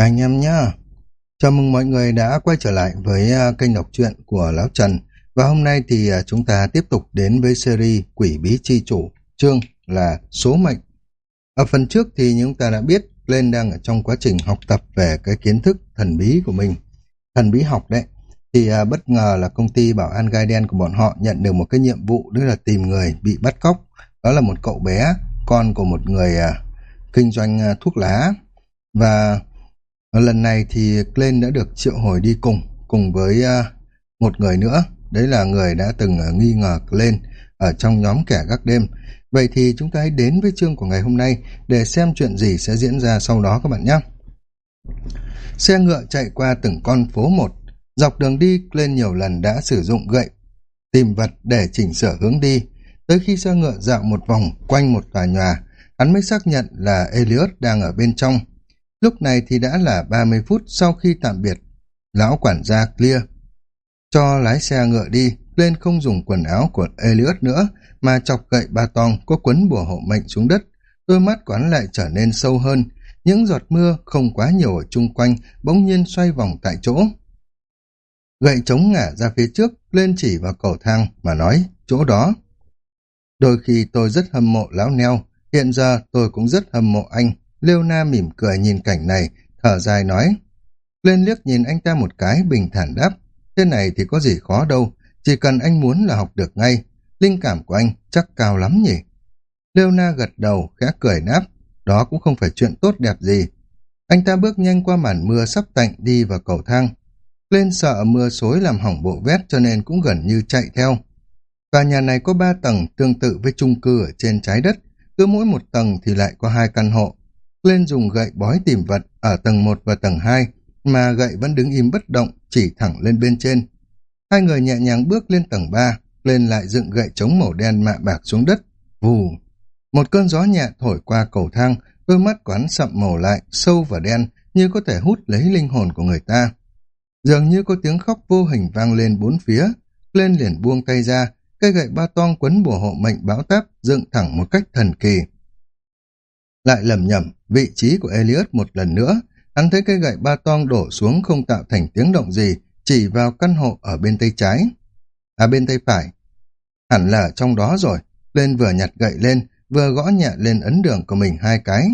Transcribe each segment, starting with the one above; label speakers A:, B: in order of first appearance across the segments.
A: Anh em nhá, chào mừng mọi người đã quay trở lại với à, kênh đọc truyện của Lão Trần. Và hôm nay thì à, chúng ta tiếp tục đến với series Quỷ Bí Chi Chủ, chương là Số Mệnh. Ở phần trước thì chúng ta đã biết Lên đang ở trong quá trình học tập về cái kiến thức thần bí của mình. Thần bí học đấy. Thì à, bất ngờ là công ty bảo an gai đen của bọn họ nhận được một cái nhiệm vụ đó là tìm người bị bắt cóc. Đó là một cậu bé, con của một người kinh doanh thuốc lá. Và lần này thì Glenn đã được triệu hồi đi cùng, cùng với uh, một người nữa. Đấy là người đã từng uh, nghi ngờ Glenn ở trong nhóm kẻ gác đêm. Vậy thì chúng ta hãy đến với chương của ngày hôm nay để xem chuyện gì sẽ diễn ra sau đó các bạn nhé. Xe ngựa chạy qua từng con phố một. Dọc đường đi, Glenn nhiều lần đã sử dụng gậy tìm vật để chỉnh sửa hướng đi. Tới khi xe ngựa dạo một vòng quanh một tòa nhà, hắn mới xác nhận là Elliot đang ở bên trong Lúc này thì đã là 30 phút sau khi tạm biệt. Lão quản gia Clear cho lái xe ngựa đi, lên không dùng quần áo của Elliot nữa, mà chọc gậy ba tong có quấn bùa hộ mệnh xuống đất. Đôi mắt quán lại trở nên sâu hơn. Những giọt mưa không quá nhiều ở chung quanh, bỗng nhiên xoay vòng tại chỗ. Gậy chống ngả ra phía trước, lên chỉ vào cầu thang mà nói, chỗ đó. Đôi khi tôi rất hâm mộ lão neo, hiện giờ tôi cũng rất hâm mộ anh. Liêu Na mỉm cười nhìn cảnh này, thở dài nói. Lên liếc nhìn anh ta một cái, bình thản đáp. Thế này thì có gì khó đâu, chỉ cần anh muốn là học được ngay. Linh cảm của anh chắc cao lắm nhỉ? Liêu Na gật đầu, khẽ cười náp. Đó cũng không phải chuyện tốt đẹp gì. Anh ta bước nhanh qua màn mưa sắp tạnh đi vào cầu thang. Lên sợ mưa xối làm hỏng bộ vét cho nên cũng gần như chạy theo. Tòa nhà này có ba tầng tương tự với chung cư ở trên trái đất. Cứ mỗi một tầng thì lại có hai căn hộ lên dùng gậy bói tìm vật ở tầng 1 và tầng 2, mà gậy vẫn đứng im bất động, chỉ thẳng lên bên trên. Hai người nhẹ nhàng bước lên tầng 3, lên lại dựng gậy chống màu đen mạ bạc xuống đất. Vù! Một cơn gió nhẹ thổi qua cầu thang, đôi mắt quán sậm màu lại, sâu và đen, như có thể hút lấy linh hồn của người ta. Dường như có tiếng khóc vô hình vang lên bốn phía, lên liền buông tay ra, cây gậy ba toang quấn bùa hộ mệnh báo táp dựng thẳng một cách thần kỳ. Lại lầm nhầm vị trí của Elliot một lần nữa, hắn thấy cây gậy ba toang đổ xuống không tạo thành tiếng động gì, chỉ vào căn hộ ở bên tay trái. À bên tay phải. Hẳn là trong đó rồi. Lên vừa nhặt gậy lên, vừa gõ nhẹ lên ấn đường của mình hai cái.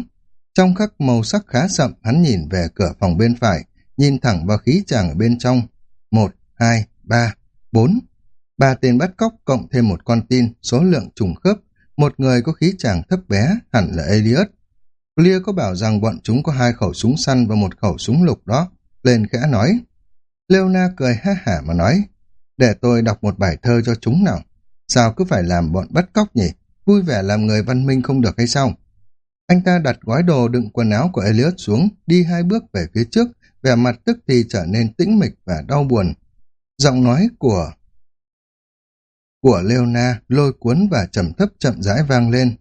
A: Trong khắc màu sắc khá sậm, hắn nhìn về cửa phòng bên phải, nhìn thẳng vào khí chàng ở bên trong. Một, hai, ba, bốn. Ba tên bắt cóc cộng thêm một con tin, số lượng trùng khớp. Một người có khí chàng thấp bé, hẳn là Elliot. Lia có bảo rằng bọn chúng có hai khẩu súng săn và một khẩu súng lục đó. Lên khẽ nói. Leona cười ha hả mà nói. Để tôi đọc một bài thơ cho chúng nào. Sao cứ phải làm bọn bắt cóc nhỉ? Vui vẻ làm người văn minh không được hay sao? Anh ta đặt gói đồ đựng quần áo của Elliot xuống, đi hai bước về phía trước, vẻ mặt tức thì trở nên tĩnh mịch và đau buồn. Giọng nói của của Leona lôi cuốn và trầm thấp chậm rãi vang lên.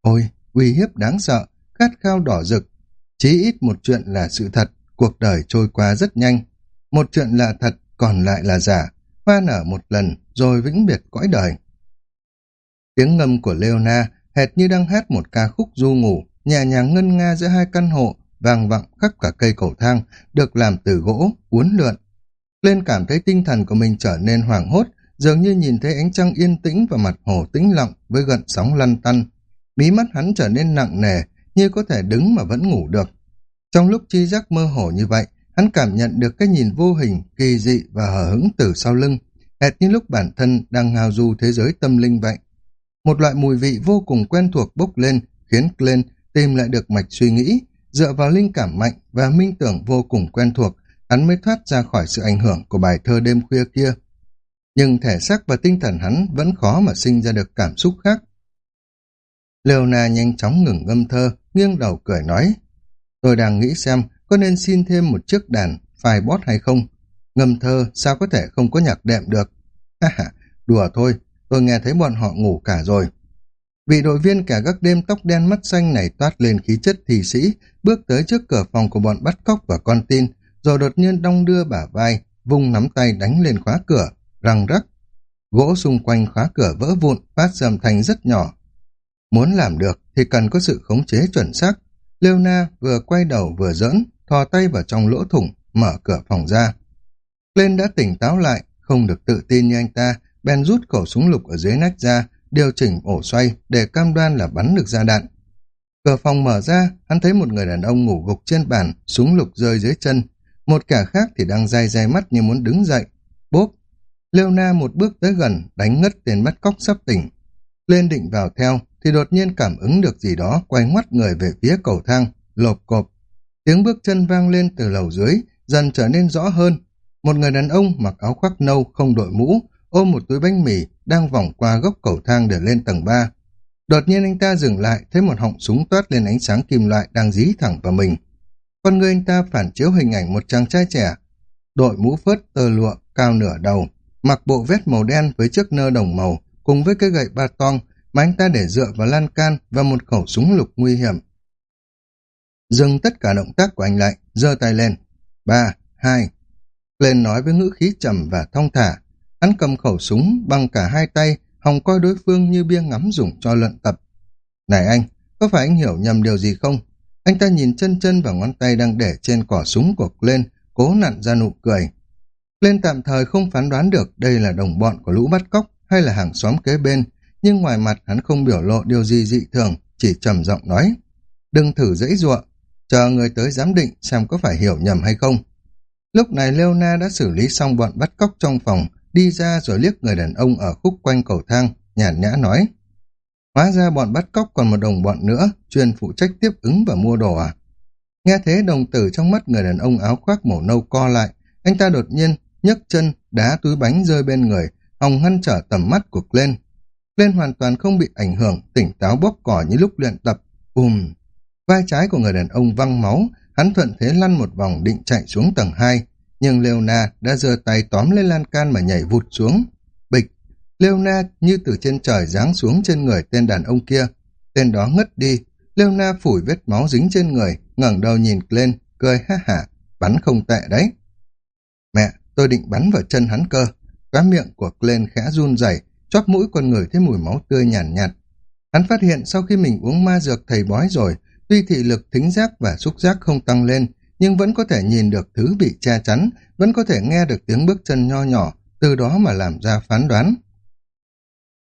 A: Ôi, uy hiếp đáng sợ, khát khao đỏ rực. Chí ít một chuyện là sự thật, cuộc đời trôi qua rất nhanh. Một chuyện là thật, còn lại là giả, hoa nở một lần, rồi vĩnh biệt cõi đời. Tiếng ngâm của Leona hệt như đang hát một ca khúc du ngủ, nhẹ nhàng ngân nga giữa hai căn hộ, vang vọng khắp cả cây cầu thang, được làm từ gỗ, uốn lượn. Lên cảm thấy tinh thần của mình trở nên hoảng hốt, dường như nhìn thấy ánh trăng yên tĩnh và mặt hồ tĩnh lặng với gợn sóng lăn tăn. Bí mắt hắn trở nên nặng nề, như có thể đứng mà vẫn ngủ được. Trong lúc chi giác mơ hồ như vậy, hắn cảm nhận được cái nhìn vô hình, kỳ dị và hở hững từ sau lưng, hệt như lúc bản thân đang ngao du thế giới tâm linh vậy. Một loại mùi vị vô cùng quen thuộc bốc lên, khiến Glenn tìm lại được mạch suy nghĩ, dựa vào linh cảm mạnh và minh tưởng vô cùng quen thuộc, hắn mới thoát ra khỏi sự ảnh hưởng của bài thơ đêm khuya kia. Nhưng thể xác và tinh thần hắn vẫn khó mà sinh ra được cảm xúc khác. Leona nhanh chóng ngừng ngâm thơ, nghiêng đầu cười nói. Tôi đang nghĩ xem có nên xin thêm một chiếc đàn, phai bót hay không. Ngâm thơ sao có thể không có nhạc đệm được. Ha ha, đùa thôi, tôi nghe thấy bọn họ ngủ cả rồi. Vị đội viên cả gác đêm tóc đen mắt xanh này toát lên khí chất thị sĩ, bước tới trước cửa phòng của bọn bắt cóc và con tin, rồi đột nhiên đong đưa bả vai, vung nắm tay đánh lên khóa cửa, răng rắc. Gỗ xung quanh khóa cửa vỡ vụn, phát ra âm thanh rất nhỏ, Muốn làm được thì cần có sự khống chế chuẩn xác. Leona vừa quay đầu vừa giỡn, thò tay vào trong lỗ thủng, mở cửa phòng ra. Lên đã tỉnh táo lại, không được tự tin như anh ta, bèn rút khẩu súng lục ở dưới nách ra, điều chỉnh ổ xoay để cam đoan là bắn được ra đạn. Cửa phòng mở ra, hắn thấy một người đàn ông ngủ gục trên bàn, súng lục rơi dưới chân. Một kẻ khác thì đang dai dai mắt như muốn đứng dậy. Bốp! Leona một bước tới gần, đánh ngất tên bắt cóc sắp tỉnh. Lên định vào theo, thì đột nhiên cảm ứng được gì đó, quay ngoắt người về phía cầu thang, lộp cộp. Tiếng bước chân vang lên từ lầu dưới, dần trở nên rõ hơn. Một người đàn ông mặc áo khoác nâu, không đội mũ, ôm một túi bánh mì, đang vòng qua góc cầu thang để lên tầng 3. Đột nhiên anh ta dừng lại, thấy một họng súng toát lên ánh sáng kim loại đang dí thẳng vào mình. Con người anh ta phản chiếu hình ảnh một chàng trai trẻ, đội mũ phớt tơ lụa, cao nửa đầu, mặc bộ vest màu đen với chiếc nơ đồng màu, cùng với cái gậy ba tong mà anh ta để dựa vào lan can và một khẩu súng lục nguy hiểm. Dừng tất cả động tác của anh lại, giơ tay lên. Ba, hai. Lên nói với ngữ khí trầm và thong thả. Hắn cầm khẩu súng bằng cả hai tay, hòng coi đối phương như bia ngắm dùng cho luyện tập. Này anh, có phải anh hiểu nhầm điều gì không? Anh ta nhìn chân chân và ngón tay đang để trên cỏ súng của lên, cố nặn ra nụ cười. Lên tạm thời không phán đoán được đây là đồng bọn của lũ bắt cóc hay là hàng xóm kế bên, nhưng ngoài mặt hắn không biểu lộ điều gì dị thường, chỉ trầm giọng nói. Đừng thử dãy ruộng, chờ người tới giám định xem có phải hiểu nhầm hay không. Lúc này Leona đã xử lý xong bọn bắt cóc trong phòng, đi ra rồi liếc người đàn ông ở khúc quanh cầu thang, nhàn nhã nói. Hóa ra bọn bắt cóc còn một đồng bọn nữa, chuyên phụ trách tiếp ứng và mua đồ à? Nghe thế đồng tử trong mắt người đàn ông áo khoác màu nâu co lại, anh ta đột nhiên nhấc chân, đá túi bánh rơi bên người, hòng ngăn trở tầm mắt của Glenn. Glenn hoàn toàn không bị ảnh hưởng, tỉnh táo bóp cỏ như lúc luyện tập. Ùm! Vai trái của người đàn ông văng máu, hắn thuận thế lăn một vòng định chạy xuống tầng 2, nhưng Leona đã giơ tay tóm lên lan can mà nhảy vụt xuống. Bịch! Leona như từ trên trời giáng xuống trên người tên đàn ông kia. Tên đó ngất đi. Leona phủi vết máu dính trên người, ngẩng đầu nhìn lên, cười ha hả, bắn không tệ đấy. Tôi định bắn vào chân hắn cơ. cái miệng của Glenn khẽ run rẩy, chóp mũi con người thấy mùi máu tươi nhàn nhạt, nhạt. Hắn phát hiện sau khi mình uống ma dược thầy bói rồi, tuy thị lực thính giác và xúc giác không tăng lên, nhưng vẫn có thể nhìn được thứ bị che chắn, vẫn có thể nghe được tiếng bước chân nho nhỏ, từ đó mà làm ra phán đoán.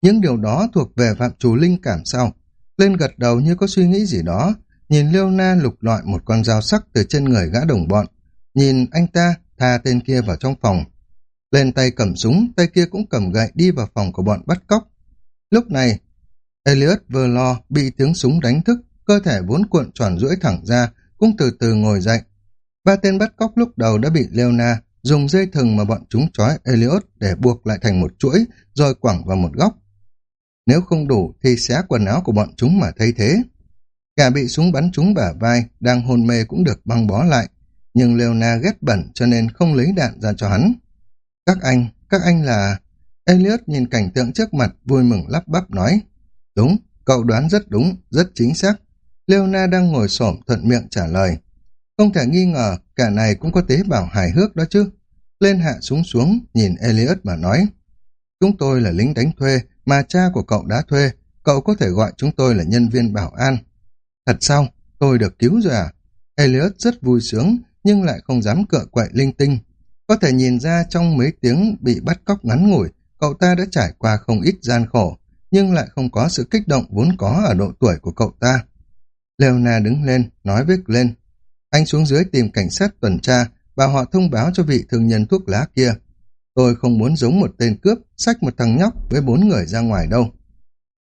A: Những điều đó thuộc về phạm trù linh cảm sau. Lên gật đầu như có suy nghĩ gì đó, nhìn Leona lục lọi một con dao sắc từ trên người gã đồng bọn. Nhìn anh ta tha tên kia vào trong phòng. Lên tay cầm súng, tay kia cũng cầm gậy đi vào phòng của bọn bắt cóc. Lúc này, Elliot vừa lo bị tiếng súng đánh thức, cơ thể vốn cuộn tròn rưỡi thẳng ra, cũng từ từ ngồi dậy. Ba tên bắt cóc lúc đầu đã bị Leona dùng dây thừng mà bọn chúng trói Elliot để buộc lại thành một chuỗi, rồi quẳng vào một góc. Nếu không đủ thì xé quần áo của bọn chúng mà thay thế. Cả bị súng bắn trúng bả vai, đang hôn mê cũng được băng bó lại, nhưng Leona ghét bẩn cho nên không lấy đạn ra cho hắn. Các anh, các anh là... Elliot nhìn cảnh tượng trước mặt vui mừng lắp bắp nói. Đúng, cậu đoán rất đúng, rất chính xác. Leona đang ngồi xổm thuận miệng trả lời. Không thể nghi ngờ, cả này cũng có tế bào hài hước đó chứ. Lên hạ xuống xuống, nhìn Elliot mà nói. Chúng tôi là lính đánh thuê, mà cha của cậu đã thuê. Cậu có thể gọi chúng tôi là nhân viên bảo an. Thật sao? Tôi được cứu rồi à? Elliot rất vui sướng, nhưng lại không dám cựa quậy linh tinh. Có thể nhìn ra trong mấy tiếng bị bắt cóc ngắn ngủi, cậu ta đã trải qua không ít gian khổ, nhưng lại không có sự kích động vốn có ở độ tuổi của cậu ta. Leona đứng lên, nói với Glenn, anh xuống dưới tìm cảnh sát tuần tra và họ thông báo cho vị thương nhân thuốc lá kia. Tôi không muốn giống một tên cướp, xách một thằng nhóc với bốn người ra ngoài đâu.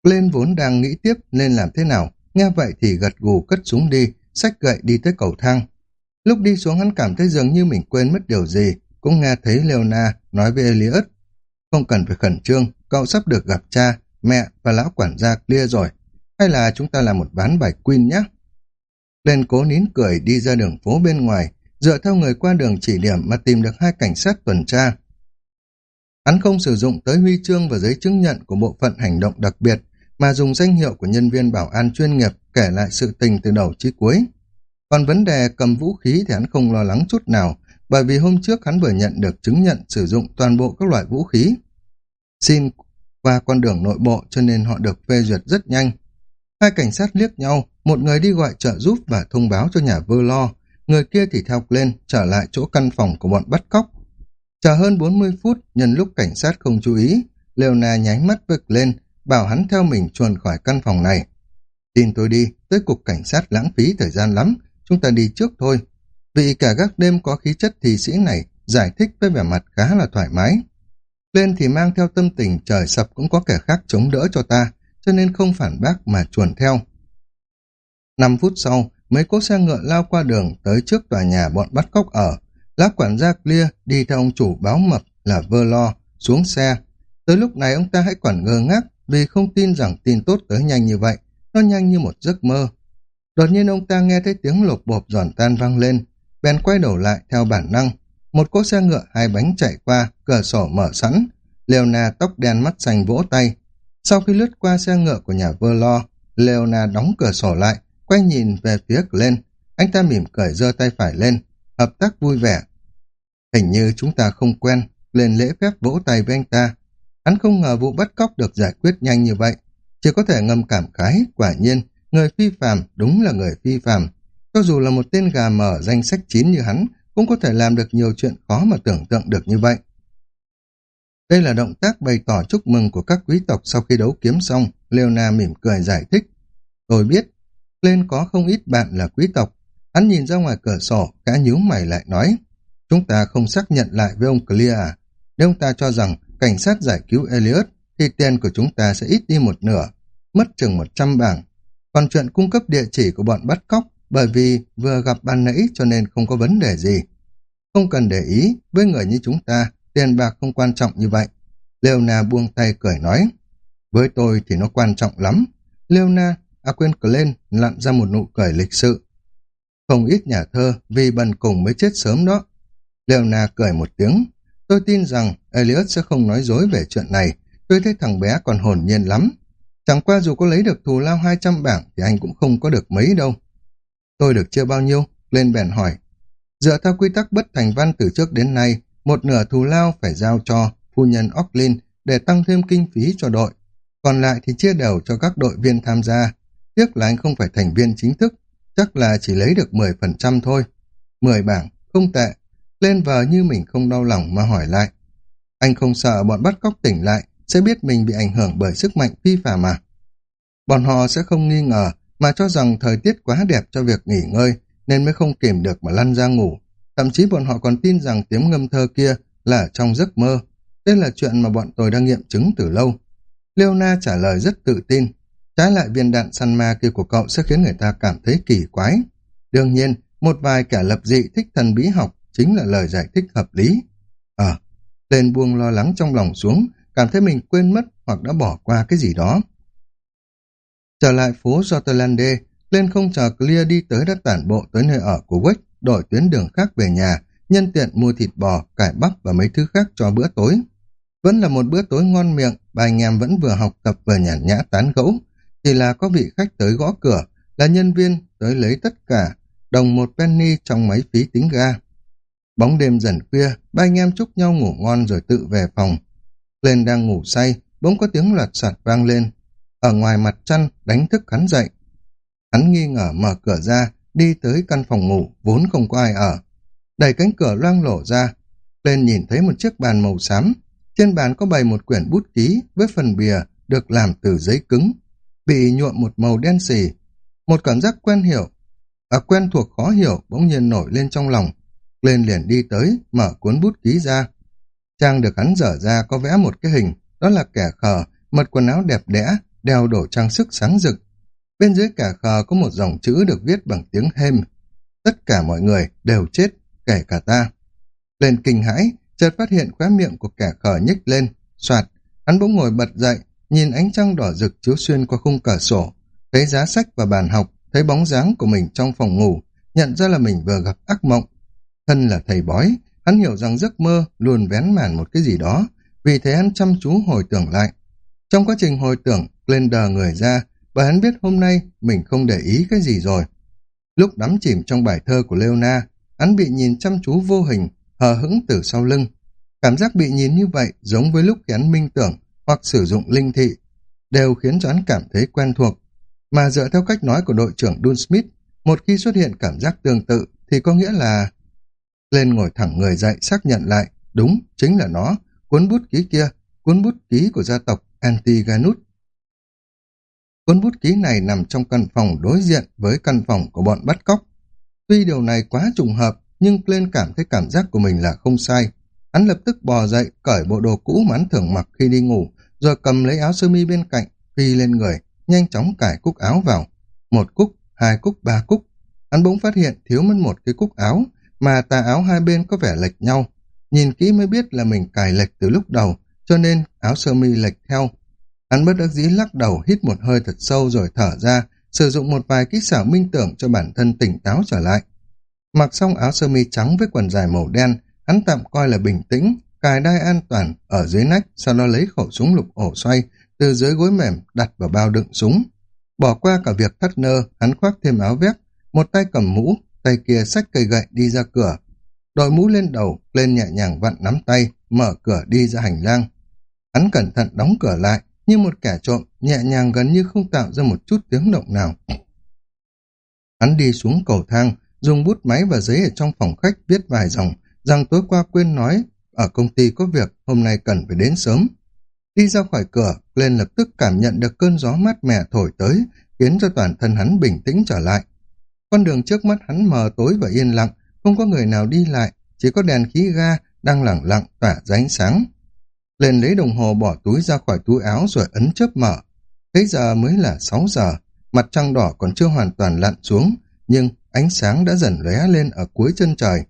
A: Glenn vốn đang nghĩ tiếp nên làm thế nào, nghe vậy thì gật gù cất súng đi, xách gậy đi tới cầu thang. Lúc đi xuống hắn cảm thấy dường như mình quên mất điều gì, cũng nghe thấy Leona nói với Elliot. Không cần phải khẩn trương, cậu sắp được gặp cha, mẹ và lão quản gia clear rồi. Hay là chúng ta làm một ván bài Queen nhé? Lên cố nín cười đi ra đường phố bên ngoài, dựa theo người qua đường chỉ điểm mà tìm được hai cảnh sát tuần tra. Hắn không sử dụng tới huy chương và giấy chứng nhận của bộ phận hành động đặc biệt, mà dùng danh hiệu của nhân viên bảo an chuyên nghiệp kể lại sự tình từ đầu chí cuối. Còn vấn đề cầm vũ khí thì hắn không lo lắng chút nào, bởi vì hôm trước hắn vừa nhận được chứng nhận sử dụng toàn bộ các loại vũ khí. Xin qua con đường nội bộ cho nên họ được phê duyệt rất nhanh. Hai cảnh sát liếc nhau, một người đi gọi trợ giúp và thông báo cho nhà vơ lo, người kia thì theo lên trở lại chỗ căn phòng của bọn bắt cóc. Chờ hơn 40 phút, nhân lúc cảnh sát không chú ý, Leona nháy mắt với lên, bảo hắn theo mình chuồn khỏi căn phòng này. Tin tôi đi, tới cục cảnh sát lãng phí thời gian lắm, chúng ta đi trước thôi. Vì cả gác đêm có khí chất thị sĩ này giải thích với vẻ mặt khá là thoải mái. Lên thì mang theo tâm tình trời sập cũng có kẻ khác chống đỡ cho ta, cho nên không phản bác mà chuồn theo. Năm phút sau, mấy cỗ xe ngựa lao qua đường tới trước tòa nhà bọn bắt cóc ở. Lá quản gia Clear đi theo ông chủ báo mập là vơ lo, xuống xe. Tới lúc này ông ta hãy quản ngơ ngác vì không tin rằng tin tốt tới nhanh như vậy, nó nhanh như một giấc mơ. Đột nhiên ông ta nghe thấy tiếng lột bộp giòn tan vang lên, bèn quay đầu lại theo bản năng. Một cỗ xe ngựa hai bánh chạy qua, cửa sổ mở sẵn. Leona tóc đen mắt xanh vỗ tay. Sau khi lướt qua xe ngựa của nhà vơ lo, Leona đóng cửa sổ lại, quay nhìn về phía lên. Anh ta mỉm cười giơ tay phải lên, hợp tác vui vẻ. Hình như chúng ta không quen, lên lễ phép vỗ tay với anh ta. Hắn không ngờ vụ bắt cóc được giải quyết nhanh như vậy. Chỉ có thể ngầm cảm khái, quả nhiên, người phi phàm đúng là người phi phàm. Cho dù là một tên gà mở danh sách chín như hắn, cũng có thể làm được nhiều chuyện khó mà tưởng tượng được như vậy. Đây là động tác bày tỏ chúc mừng của các quý tộc sau khi đấu kiếm xong, Leona mỉm cười giải thích. Tôi biết, lên có không ít bạn là quý tộc. Hắn nhìn ra ngoài cửa sổ, cả nhíu mày lại nói, chúng ta không xác nhận lại với ông Clear à? Nếu ông ta cho rằng cảnh sát giải cứu Elliot, thì tiền của chúng ta sẽ ít đi một nửa, mất chừng 100 bảng. Còn chuyện cung cấp địa chỉ của bọn bắt cóc, bởi vì vừa gặp ban nãy cho nên không có vấn đề gì. Không cần để ý, với người như chúng ta, tiền bạc không quan trọng như vậy. Leona buông tay cười nói, với tôi thì nó quan trọng lắm. Leona, à quên Glenn lặn ra một nụ cười lịch sự. Không ít nhà thơ vì bần cùng mới chết sớm đó. Leona cười một tiếng. Tôi tin rằng Elliot sẽ không nói dối về chuyện này. Tôi thấy thằng bé còn hồn nhiên lắm. Chẳng qua dù có lấy được thù lao 200 bảng thì anh cũng không có được mấy đâu. Tôi được chưa bao nhiêu? Lên bèn hỏi. Dựa theo quy tắc bất thành văn từ trước đến nay, một nửa thù lao phải giao cho phu nhân Ocklin để tăng thêm kinh phí cho đội. Còn lại thì chia đều cho các đội viên tham gia. Tiếc là anh không phải thành viên chính thức, chắc là chỉ lấy được 10% thôi. 10 bảng, không tệ. Lên vờ như mình không đau lòng mà hỏi lại. Anh không sợ bọn bắt cóc tỉnh lại, sẽ biết mình bị ảnh hưởng bởi sức mạnh phi phàm mà. Bọn họ sẽ không nghi ngờ, mà cho rằng thời tiết quá đẹp cho việc nghỉ ngơi, nên mới không kìm được mà lăn ra ngủ. Thậm chí bọn họ còn tin rằng tiếng ngâm thơ kia là trong giấc mơ. Đây là chuyện mà bọn tôi đã nghiệm chứng từ lâu. Leona trả lời rất tự tin. Trái lại viên đạn săn ma kia của cậu sẽ khiến người ta cảm thấy kỳ quái. Đương nhiên, một vài kẻ lập dị thích thần bí học chính là lời giải thích hợp lý. Ờ, à, tên buông lo lắng trong lòng xuống, cảm thấy mình quên mất hoặc đã bỏ qua cái gì đó. Trở lại phố Jotterlande, lên không chờ Clear đi tới đã tản bộ tới nơi ở của Wick, đổi tuyến đường khác về nhà, nhân tiện mua thịt bò, cải bắp và mấy thứ khác cho bữa tối. Vẫn là một bữa tối ngon miệng, ba anh em vẫn vừa học tập vừa nhàn nhã tán gẫu, chỉ là có vị khách tới gõ cửa, là nhân viên tới lấy tất cả, đồng một penny trong máy phí tính ga. Bóng đêm dần khuya, ba anh em chúc nhau ngủ ngon rồi tự về phòng. Lên đang ngủ say, bỗng có tiếng loạt soạt vang lên. Ở ngoài mặt chăn, đánh thức hắn dậy. Hắn nghi ngờ mở cửa ra, đi tới căn phòng ngủ, vốn không có ai ở. Đẩy cánh cửa loang lổ ra, lên nhìn thấy một chiếc bàn màu xám. Trên bàn có bày một quyển bút ký với phần bìa được làm từ giấy cứng, bị nhuộm một màu đen xì. Một cảm giác quen hiểu, à quen thuộc khó hiểu bỗng nhiên nổi lên trong lòng. Lên liền đi tới, mở cuốn bút ký ra. Trang được hắn dở ra có vẽ một cái hình, đó là kẻ khờ, mặc quần áo đẹp đẽ, đeo đổ trang sức sáng rực. Bên dưới kẻ khờ có một dòng chữ được viết bằng tiếng hêm. Tất cả mọi người đều chết, kể cả ta. Lên kinh hãi, chợt phát hiện khóe miệng của kẻ khờ nhích lên, soạt, hắn bỗng ngồi bật dậy, nhìn ánh trăng đỏ rực chiếu xuyên qua khung cửa sổ, thấy giá sách và bàn học, thấy bóng dáng của mình trong phòng ngủ, nhận ra là mình vừa gặp ác mộng. Thân là thầy bói, hắn hiểu rằng giấc mơ luôn vén màn một cái gì đó, vì thế hắn chăm chú hồi tưởng lại. Trong quá trình hồi tưởng, lên đờ người ra, bởi hắn biết hôm nay mình không để ý cái gì rồi. Lúc đắm chìm trong bài thơ của Leona, hắn bị nhìn chăm chú vô hình, hờ hững từ sau lưng. Cảm giác bị nhìn như vậy giống với lúc hắn minh tưởng hoặc sử dụng linh thị, đều khiến cho hắn cảm thấy quen thuộc. Mà dựa theo cách nói của đội trưởng Dun Smith, một khi xuất hiện cảm giác tương tự thì có nghĩa là... Lên ngồi thẳng người dậy xác nhận lại, đúng, chính là nó, cuốn bút ký kia, cuốn bút ký của gia tộc Antiganus. Cuốn bút ký này nằm trong căn phòng đối diện với căn phòng của bọn bắt cóc. Tuy điều này quá trùng hợp, nhưng lên cảm thấy cảm giác của mình là không sai. Hắn lập tức bò dậy, cởi bộ đồ cũ mà hắn thường mặc khi đi ngủ, rồi cầm lấy áo sơ mi bên cạnh, phi lên người, nhanh chóng cải cúc áo vào. Một cúc, hai cúc, ba cúc. Hắn bỗng phát hiện thiếu mất một cái cúc áo, mà tà áo hai bên có vẻ lệch nhau. Nhìn kỹ mới biết là mình cài lệch từ lúc đầu, cho nên áo sơ mi lệch theo. Hắn bất đắc dĩ lắc đầu, hít một hơi thật sâu rồi thở ra, sử dụng một vài kỹ xảo minh tưởng cho bản thân tỉnh táo trở lại. Mặc xong áo sơ mi trắng với quần dài màu đen, hắn tạm coi là bình tĩnh, cài đai an toàn ở dưới nách, sau đó lấy khẩu súng lục ổ xoay từ dưới gối mềm đặt vào bao đựng súng. Bỏ qua cả việc thắt nơ, hắn khoác thêm áo vest, một tay cầm mũ, tay kia xách cây gậy đi ra cửa. Đội mũ lên đầu, lên nhẹ nhàng vặn nắm tay, mở cửa đi ra hành lang. Hắn cẩn thận đóng cửa lại, như một kẻ trộm, nhẹ nhàng gần như không tạo ra một chút tiếng động nào. Hắn đi xuống cầu thang, dùng bút máy và giấy ở trong phòng khách viết vài dòng, rằng tối qua quên nói, ở công ty có việc, hôm nay cần phải đến sớm. Đi ra khỏi cửa, lên lập tức cảm nhận được cơn gió mát mẻ thổi tới, khiến cho toàn thân hắn bình tĩnh trở lại. Con đường trước mắt hắn mờ tối và yên lặng, không có người nào đi lại, chỉ có đèn khí ga đang lẳng lặng tỏa ra ánh sáng. Lên lấy đồng hồ bỏ túi ra khỏi túi áo rồi ấn chớp mở. Thấy giờ mới là 6 giờ, mặt trăng đỏ còn chưa hoàn toàn lặn xuống, nhưng ánh sáng đã dần lóe lên ở cuối chân trời.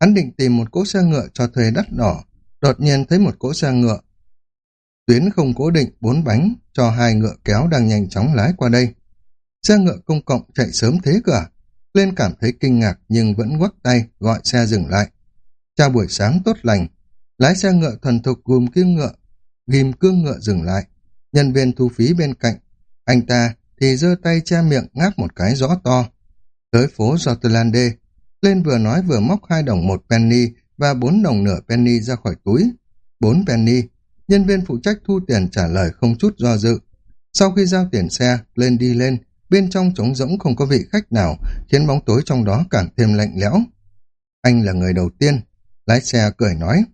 A: Hắn định tìm một cỗ xe ngựa cho thuê đắt đỏ, đột nhiên thấy một cỗ xe ngựa. Tuyến không cố định, bốn bánh, cho hai ngựa kéo đang nhanh chóng lái qua đây. Xe ngựa công cộng chạy sớm thế cả. À? Lên cảm thấy kinh ngạc nhưng vẫn quắc tay gọi xe dừng lại. Chào buổi sáng tốt lành. Lái xe ngựa thuần thục gùm kim ngựa, ghim cương ngựa dừng lại. Nhân viên thu phí bên cạnh. Anh ta thì giơ tay che miệng ngáp một cái rõ to. Tới phố Jotlande, lên vừa nói vừa móc hai đồng một penny và bốn đồng nửa penny ra khỏi túi. Bốn penny. Nhân viên phụ trách thu tiền trả lời không chút do dự. Sau khi giao tiền xe, lên đi lên, bên trong trống rỗng không có vị khách nào, khiến bóng tối trong đó càng thêm lạnh lẽo. Anh là người đầu tiên, lái xe cười nói.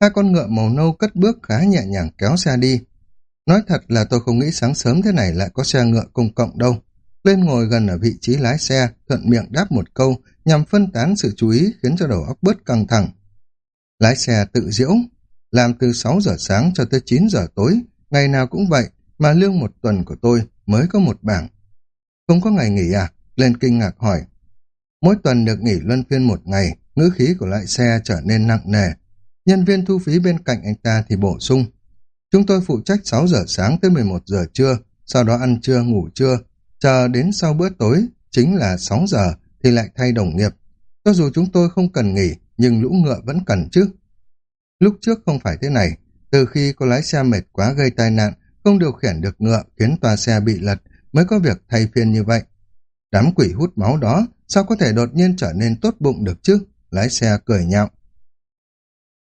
A: Hai con ngựa màu nâu cất bước khá nhẹ nhàng kéo xe đi. Nói thật là tôi không nghĩ sáng sớm thế này lại có xe ngựa công cộng đâu. Lên ngồi gần ở vị trí lái xe, thuận miệng đáp một câu, nhằm phân tán sự chú ý khiến cho đầu óc bớt căng thẳng. Lái xe tự diễu, làm từ 6 giờ sáng cho tới 9 giờ tối, ngày nào cũng vậy, mà lương một tuần của tôi mới có một bảng. Không có ngày nghỉ à? Lên kinh ngạc hỏi. Mỗi tuần được nghỉ luân phiên một ngày, ngữ khí của loại xe trở nên nặng nề. Nhân viên thu phí bên cạnh anh ta thì bổ sung. Chúng tôi phụ trách 6 giờ sáng tới 11 giờ trưa, sau đó ăn trưa, ngủ trưa, chờ đến sau bữa tối, chính là 6 giờ, thì lại thay đồng nghiệp. Cho dù chúng tôi không cần nghỉ, nhưng lũ ngựa vẫn cần chứ. Lúc trước không phải thế này, từ khi có lái xe mệt quá gây tai nạn, không điều khiển được ngựa khiến toa xe bị lật, mới có việc thay phiên như vậy. Đám quỷ hút máu đó, sao có thể đột nhiên trở nên tốt bụng được chứ? Lái xe cười nhạo.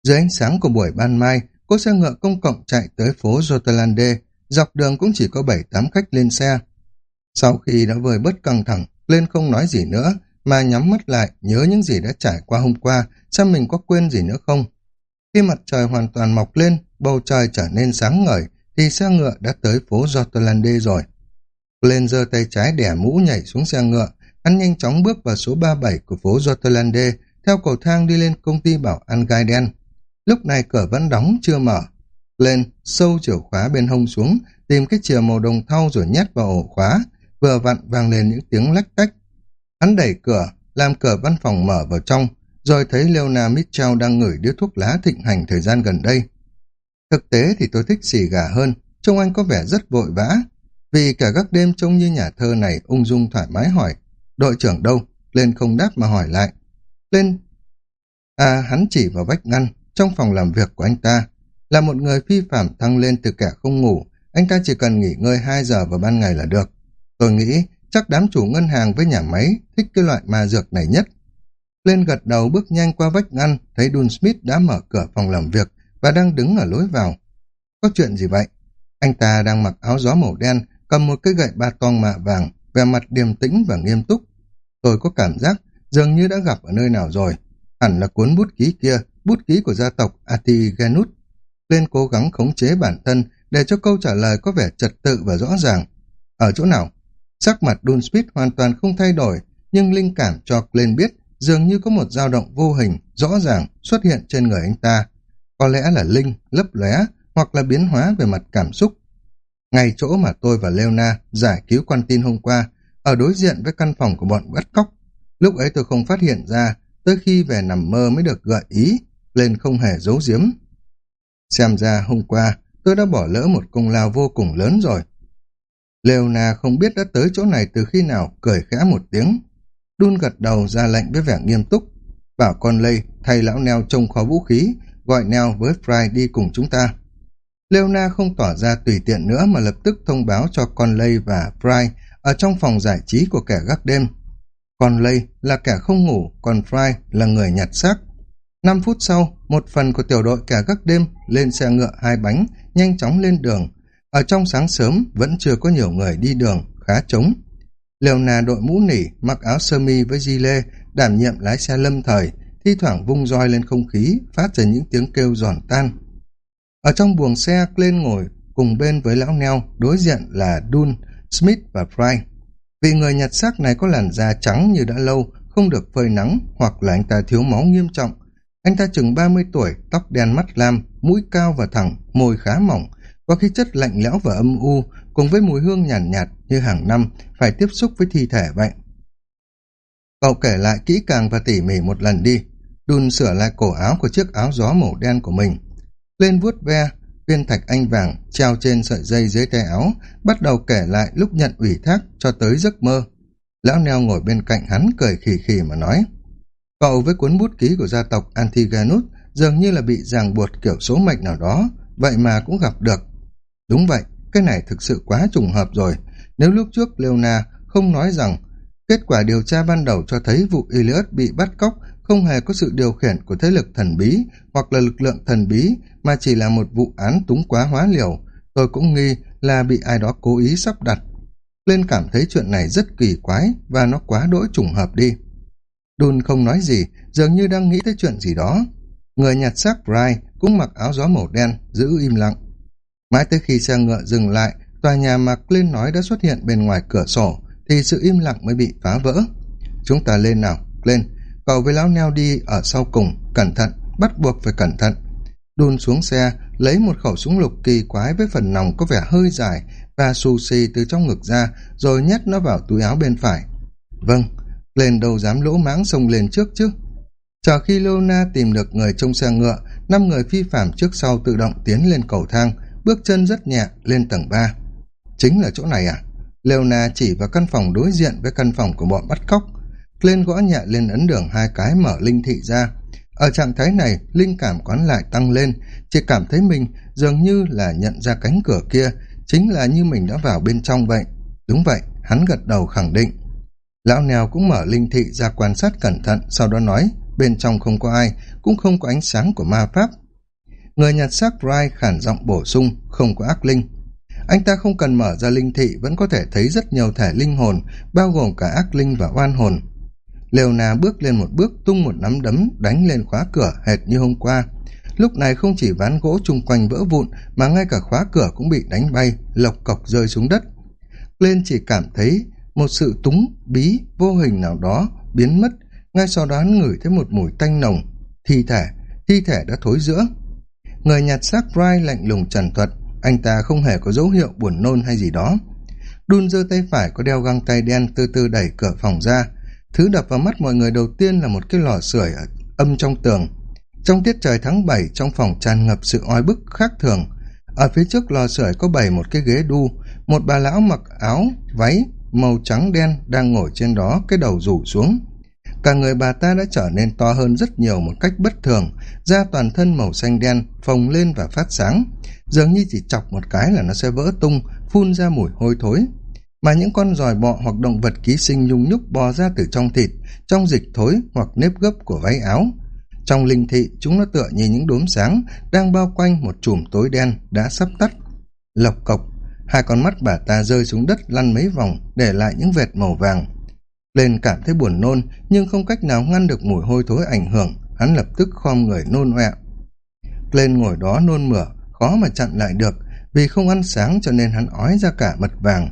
A: Dưới ánh sáng của buổi ban mai, cô xe ngựa công cộng chạy tới phố Jotalande, dọc đường cũng chỉ có 7-8 khách lên xe. Sau khi đã vơi bớt căng thẳng, lên không nói gì nữa, mà nhắm mắt lại, nhớ những gì đã trải qua hôm qua, xem mình có quên gì nữa không. Khi mặt trời hoàn toàn mọc lên, bầu trời trở nên sáng ngời, thì xe ngựa đã tới phố Jotalande rồi. Lên giơ tay trái đẻ mũ nhảy xuống xe ngựa, hắn nhanh chóng bước vào số 37 của phố Jotelande, theo cầu thang đi lên công ty bảo an gai đen. Lúc này cửa vẫn đóng, chưa mở. Lên, sâu chìa khóa bên hông xuống, tìm cái chìa màu đồng thau rồi nhét vào ổ khóa, vừa vặn vang lên những tiếng lách tách. Hắn đẩy cửa, làm cửa văn phòng mở vào trong, rồi thấy Leona Mitchell đang ngửi điếu thuốc lá thịnh hành thời gian gần đây. Thực tế thì tôi thích xì gà hơn, trông anh có vẻ rất vội vã. Vì cả các đêm trông như nhà thơ này ung dung thoải mái hỏi, đội trưởng đâu? Lên không đáp mà hỏi lại. Lên... À, hắn chỉ vào vách ngăn, trong phòng làm việc của anh ta. Là một người phi phạm thăng lên từ kẻ không ngủ, anh ta chỉ cần nghỉ ngơi 2 giờ vào ban ngày là được. Tôi nghĩ chắc đám chủ ngân hàng với nhà máy thích cái loại ma dược này nhất. Lên gật đầu bước nhanh qua vách ngăn, thấy Dun Smith đã mở cửa phòng làm việc và đang đứng ở lối vào. Có chuyện gì vậy? Anh ta đang mặc áo gió màu đen, cầm một cái gậy ba tong mạ vàng, vẻ mặt điềm tĩnh và nghiêm túc. Tôi có cảm giác dường như đã gặp ở nơi nào rồi. Hẳn là cuốn bút ký kia, bút ký của gia tộc Atigenus. Lên cố gắng khống chế bản thân để cho câu trả lời có vẻ trật tự và rõ ràng. Ở chỗ nào? Sắc mặt Dunsmith hoàn toàn không thay đổi, nhưng linh cảm cho Glenn biết dường như có một dao động vô hình, rõ ràng xuất hiện trên người anh ta. Có lẽ là linh, lấp lóe hoặc là biến hóa về mặt cảm xúc. Ngay chỗ mà tôi và Leona giải cứu quan tin hôm qua, ở đối diện với căn phòng của bọn bắt cóc. Lúc ấy tôi không phát hiện ra, tới khi về nằm mơ mới được gợi ý, lên không hề giấu giếm. Xem ra hôm qua, tôi đã bỏ lỡ một công lao vô cùng lớn rồi. Leona không biết đã tới chỗ này từ khi nào, cười khẽ một tiếng. Đun gật đầu ra lệnh với vẻ nghiêm túc. Bảo con lây thay lão neo trông kho vũ khí, gọi neo với Fry đi cùng chúng ta. Leona không tỏ ra tùy tiện nữa mà lập tức thông báo cho Conley và Fry ở trong phòng giải trí của kẻ gác đêm. Conley là kẻ không ngủ, còn Fry là người nhặt xác. Năm phút sau, một phần của tiểu đội kẻ gác đêm lên xe ngựa hai bánh, nhanh chóng lên đường. Ở trong sáng sớm, vẫn chưa có nhiều người đi đường, khá trống. Leona đội mũ nỉ, mặc áo sơ mi với di lê, đảm nhiệm lái xe lâm thời, thi thoảng vung roi lên không khí, phát ra những tiếng kêu giòn tan. Ở trong buồng xe, lên ngồi cùng bên với lão neo, đối diện là Dun, Smith và Fry. Vì người nhặt xác này có làn da trắng như đã lâu, không được phơi nắng, hoặc là anh ta thiếu máu nghiêm trọng. Anh ta chừng 30 tuổi, tóc đen mắt lam, mũi cao và thẳng, môi khá mỏng, có khí chất lạnh lẽo và âm u, cùng với mùi hương nhàn nhạt, nhạt như hàng năm phải tiếp xúc với thi thể vậy. Cậu kể lại kỹ càng và tỉ mỉ một lần đi. Đun sửa lại cổ áo của chiếc áo gió màu đen của mình. Lên vuốt ve, viên thạch anh vàng treo trên sợi dây dưới tay áo, bắt đầu kể lại lúc nhận ủy thác cho tới giấc mơ. Lão neo ngồi bên cạnh hắn cười khì khì mà nói. Cậu với cuốn bút ký của gia tộc Antiganus dường như là bị ràng buộc kiểu số mệnh nào đó, vậy mà cũng gặp được. Đúng vậy, cái này thực sự quá trùng hợp rồi. Nếu lúc trước Leona không nói rằng kết quả điều tra ban đầu cho thấy vụ Iliad bị bắt cóc không hề có sự điều khiển của thế lực thần bí hoặc là lực lượng thần bí mà chỉ là một vụ án túng quá hóa liều, tôi cũng nghi là bị ai đó cố ý sắp đặt. Lên cảm thấy chuyện này rất kỳ quái và nó quá đỗi trùng hợp đi. Đun không nói gì, dường như đang nghĩ tới chuyện gì đó. Người nhặt xác Bright cũng mặc áo gió màu đen, giữ im lặng. Mãi tới khi xe ngựa dừng lại, tòa nhà mà Clint nói đã xuất hiện bên ngoài cửa sổ, thì sự im lặng mới bị phá vỡ. Chúng ta lên nào, lên. Cậu với lão neo đi ở sau cùng, cẩn thận, bắt buộc phải cẩn thận. Đun xuống xe, lấy một khẩu súng lục kỳ quái với phần nòng có vẻ hơi dài và xù xì từ trong ngực ra, rồi nhét nó vào túi áo bên phải. Vâng, lên đâu dám lỗ mãng xông lên trước chứ. Chờ khi Lona tìm được người trong xe ngựa, năm người phi phạm trước sau tự động tiến lên cầu thang, bước chân rất nhẹ lên tầng ba. Chính là chỗ này à? Leona chỉ vào căn phòng đối diện với căn phòng của bọn bắt cóc. Lên gõ nhẹ lên ấn đường hai cái mở linh thị ra. Ở trạng thái này, linh cảm quán lại tăng lên, chỉ cảm thấy mình dường như là nhận ra cánh cửa kia, chính là như mình đã vào bên trong vậy. Đúng vậy, hắn gật đầu khẳng định. Lão nèo cũng mở linh thị ra quan sát cẩn thận, sau đó nói, bên trong không có ai, cũng không có ánh sáng của ma pháp. Người nhặt xác Rai khản giọng bổ sung, không có ác linh. Anh ta không cần mở ra linh thị vẫn có thể thấy rất nhiều thể linh hồn, bao gồm cả ác linh và oan hồn. Leona bước lên một bước tung một nắm đấm đánh lên khóa cửa hệt như hôm qua. Lúc này không chỉ ván gỗ chung quanh vỡ vụn mà ngay cả khóa cửa cũng bị đánh bay, lộc cọc rơi xuống đất. Lên chỉ cảm thấy một sự túng, bí, vô hình nào đó biến mất, ngay sau đó hắn ngửi thấy một mùi tanh nồng. Thi thể, thi thể đã thối giữa. Người nhặt xác Rai lạnh lùng trần thuật, anh ta không hề có dấu hiệu buồn nôn hay gì đó. Đun giơ tay phải có đeo găng tay đen từ từ đẩy cửa phòng ra, Thứ đập vào mắt mọi người đầu tiên là một cái lò sưởi âm trong tường. Trong tiết trời tháng 7, trong phòng tràn ngập sự oi bức khác thường. Ở phía trước lò sưởi có bày một cái ghế đu, một bà lão mặc áo, váy, màu trắng đen đang ngồi trên đó, cái đầu rủ xuống. Cả người bà ta đã trở nên to hơn rất nhiều một cách bất thường, da toàn thân màu xanh đen, phồng lên và phát sáng. Dường như chỉ chọc một cái là nó sẽ vỡ tung, phun ra mùi hôi thối mà những con giòi bọ hoặc động vật ký sinh nhung nhúc bò ra từ trong thịt, trong dịch thối hoặc nếp gấp của váy áo. Trong linh thị, chúng nó tựa như những đốm sáng đang bao quanh một chùm tối đen đã sắp tắt. Lộc cộc, hai con mắt bà ta rơi xuống đất lăn mấy vòng, để lại những vệt màu vàng. Lên cảm thấy buồn nôn, nhưng không cách nào ngăn được mùi hôi thối ảnh hưởng, hắn lập tức khom người nôn ọe. Lên ngồi đó nôn mửa, khó mà chặn lại được, vì không ăn sáng cho nên hắn ói ra cả mật vàng.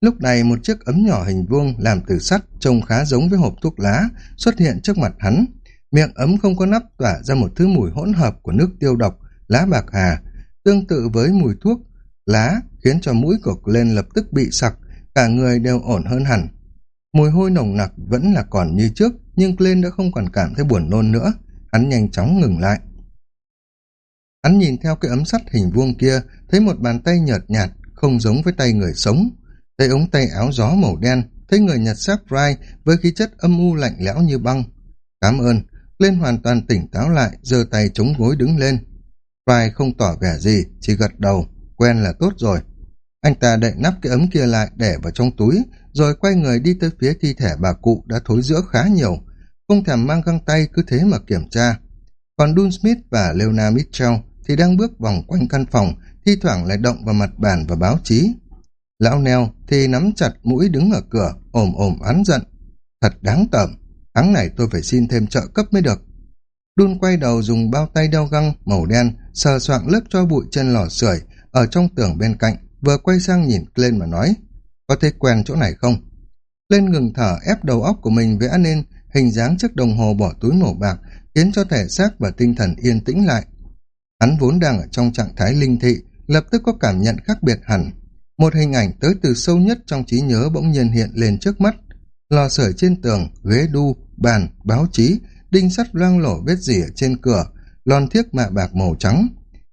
A: Lúc này một chiếc ấm nhỏ hình vuông làm từ sắt trông khá giống với hộp thuốc lá xuất hiện trước mặt hắn. Miệng ấm không có nắp tỏa ra một thứ mùi hỗn hợp của nước tiêu độc, lá bạc hà, tương tự với mùi thuốc, lá khiến cho mũi của lên lập tức bị sặc, cả người đều ổn hơn hẳn. Mùi hôi nồng nặc vẫn là còn như trước, nhưng Glenn đã không còn cảm thấy buồn nôn nữa. Hắn nhanh chóng ngừng lại. Hắn nhìn theo cái ấm sắt hình vuông kia, thấy một bàn tay nhợt nhạt, không giống với tay người sống. Thấy ống tay áo gió màu đen, thấy người nhặt xác Fry với khí chất âm u lạnh lẽo như băng. Cảm ơn, lên hoàn toàn tỉnh táo lại, giơ tay chống gối đứng lên. Fry không tỏ vẻ gì, chỉ gật đầu, quen là tốt rồi. Anh ta đậy nắp cái ấm kia lại để vào trong túi, rồi quay người đi tới phía thi thể bà cụ đã thối giữa khá nhiều, không thèm mang găng tay cứ thế mà kiểm tra. Còn Dun Smith và Leona Mitchell thì đang bước vòng quanh căn phòng, thi thoảng lại động vào mặt bàn và báo chí. Lão Neo thì nắm chặt mũi đứng ở cửa, ồm ồm oán giận. Thật đáng tởm, tháng này tôi phải xin thêm trợ cấp mới được. Đun quay đầu dùng bao tay đeo găng màu đen, sờ soạng lớp cho bụi chân lò sưởi ở trong tường bên cạnh, vừa quay sang nhìn lên mà nói, có thấy quen chỗ này không? Lên ngừng thở ép đầu óc của mình vẽ nên hình dáng chiếc đồng hồ bỏ túi màu bạc, khiến cho thể xác và tinh thần yên tĩnh lại. Hắn vốn đang ở trong trạng thái linh thị, lập tức có cảm nhận khác biệt hẳn. Một hình ảnh tới từ sâu nhất trong trí nhớ bỗng nhiên hiện lên trước mắt. Lò sưởi trên tường, ghế đu, bàn, báo chí, đinh sắt loang lổ vết dỉ ở trên cửa, lon thiếc mạ bạc màu trắng.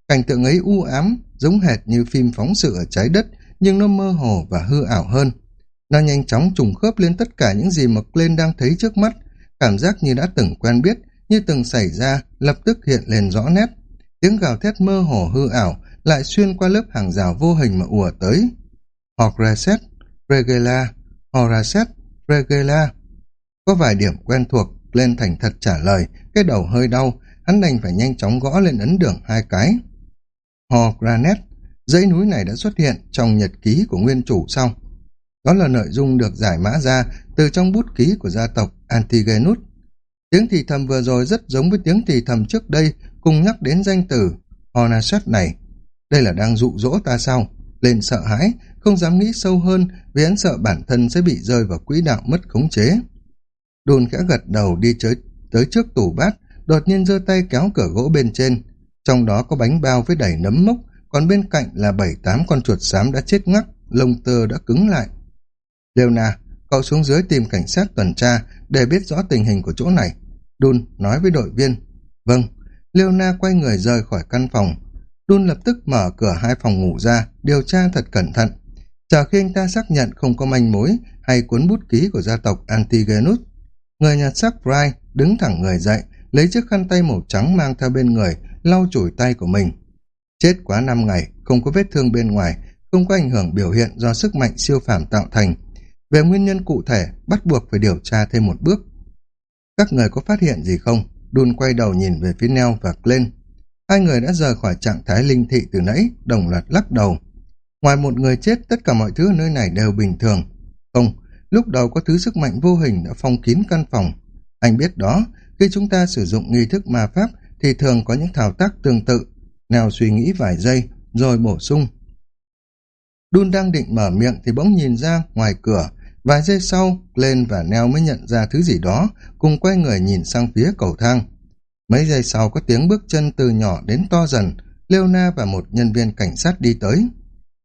A: Cảnh tượng ấy u ám, giống hệt như phim phóng sự ở trái đất, nhưng nó mơ hồ và hư ảo hơn. Nó nhanh chóng trùng khớp lên tất cả những gì mà Glenn đang thấy trước mắt, cảm giác như đã từng quen biết, như từng xảy ra, lập tức hiện lên rõ nét. Tiếng gào thét mơ hồ hư ảo lại xuyên qua lớp hàng rào vô hình mà ùa tới. Horreset, Regela, Horaset, Regela. Có vài điểm quen thuộc, lên thành thật trả lời, cái đầu hơi đau, hắn đành phải nhanh chóng gõ lên ấn đường hai cái. Horgranet, dãy núi này đã xuất hiện trong nhật ký của nguyên chủ sau. Đó là nội dung được giải mã ra từ trong bút ký của gia tộc Antigenus. Tiếng thì thầm vừa rồi rất giống với tiếng thì thầm trước đây cùng nhắc đến danh từ Hornasat này. Đây là đang dụ dỗ ta sao? Lên sợ hãi, không dám nghĩ sâu hơn vì hắn sợ bản thân sẽ bị rơi vào quỹ đạo mất khống chế. Đồn khẽ gật đầu đi tới, tới trước tủ bát, đột nhiên giơ tay kéo cửa gỗ bên trên. Trong đó có bánh bao với đầy nấm mốc, còn bên cạnh là bảy tám con chuột xám đã chết ngắc, lông tơ đã cứng lại. Leona, cậu xuống dưới tìm cảnh sát tuần tra để biết rõ tình hình của chỗ này. Đun nói với đội viên. Vâng, Leona quay người rời khỏi căn phòng. Đun lập tức mở cửa hai phòng ngủ ra, điều tra thật cẩn thận. Chờ khi anh ta xác nhận không có manh mối hay cuốn bút ký của gia tộc Antigenus, người nhặt xác Bright đứng thẳng người dậy, lấy chiếc khăn tay màu trắng mang theo bên người, lau chùi tay của mình. Chết quá năm ngày, không có vết thương bên ngoài, không có ảnh hưởng biểu hiện do sức mạnh siêu phàm tạo thành. Về nguyên nhân cụ thể, bắt buộc phải điều tra thêm một bước. Các người có phát hiện gì không? Đun quay đầu nhìn về phía Neo và Glenn. Hai người đã rời khỏi trạng thái linh thị từ nãy, đồng loạt lắc đầu. Ngoài một người chết, tất cả mọi thứ ở nơi này đều bình thường. Không, lúc đầu có thứ sức mạnh vô hình đã phong kín căn phòng. Anh biết đó, khi chúng ta sử dụng nghi thức ma pháp thì thường có những thao tác tương tự. Nào suy nghĩ vài giây, rồi bổ sung. Đun đang định mở miệng thì bỗng nhìn ra ngoài cửa. Vài giây sau, lên và Neo mới nhận ra thứ gì đó, cùng quay người nhìn sang phía cầu thang. Mấy giây sau có tiếng bước chân từ nhỏ đến to dần, Leona và một nhân viên cảnh sát đi tới.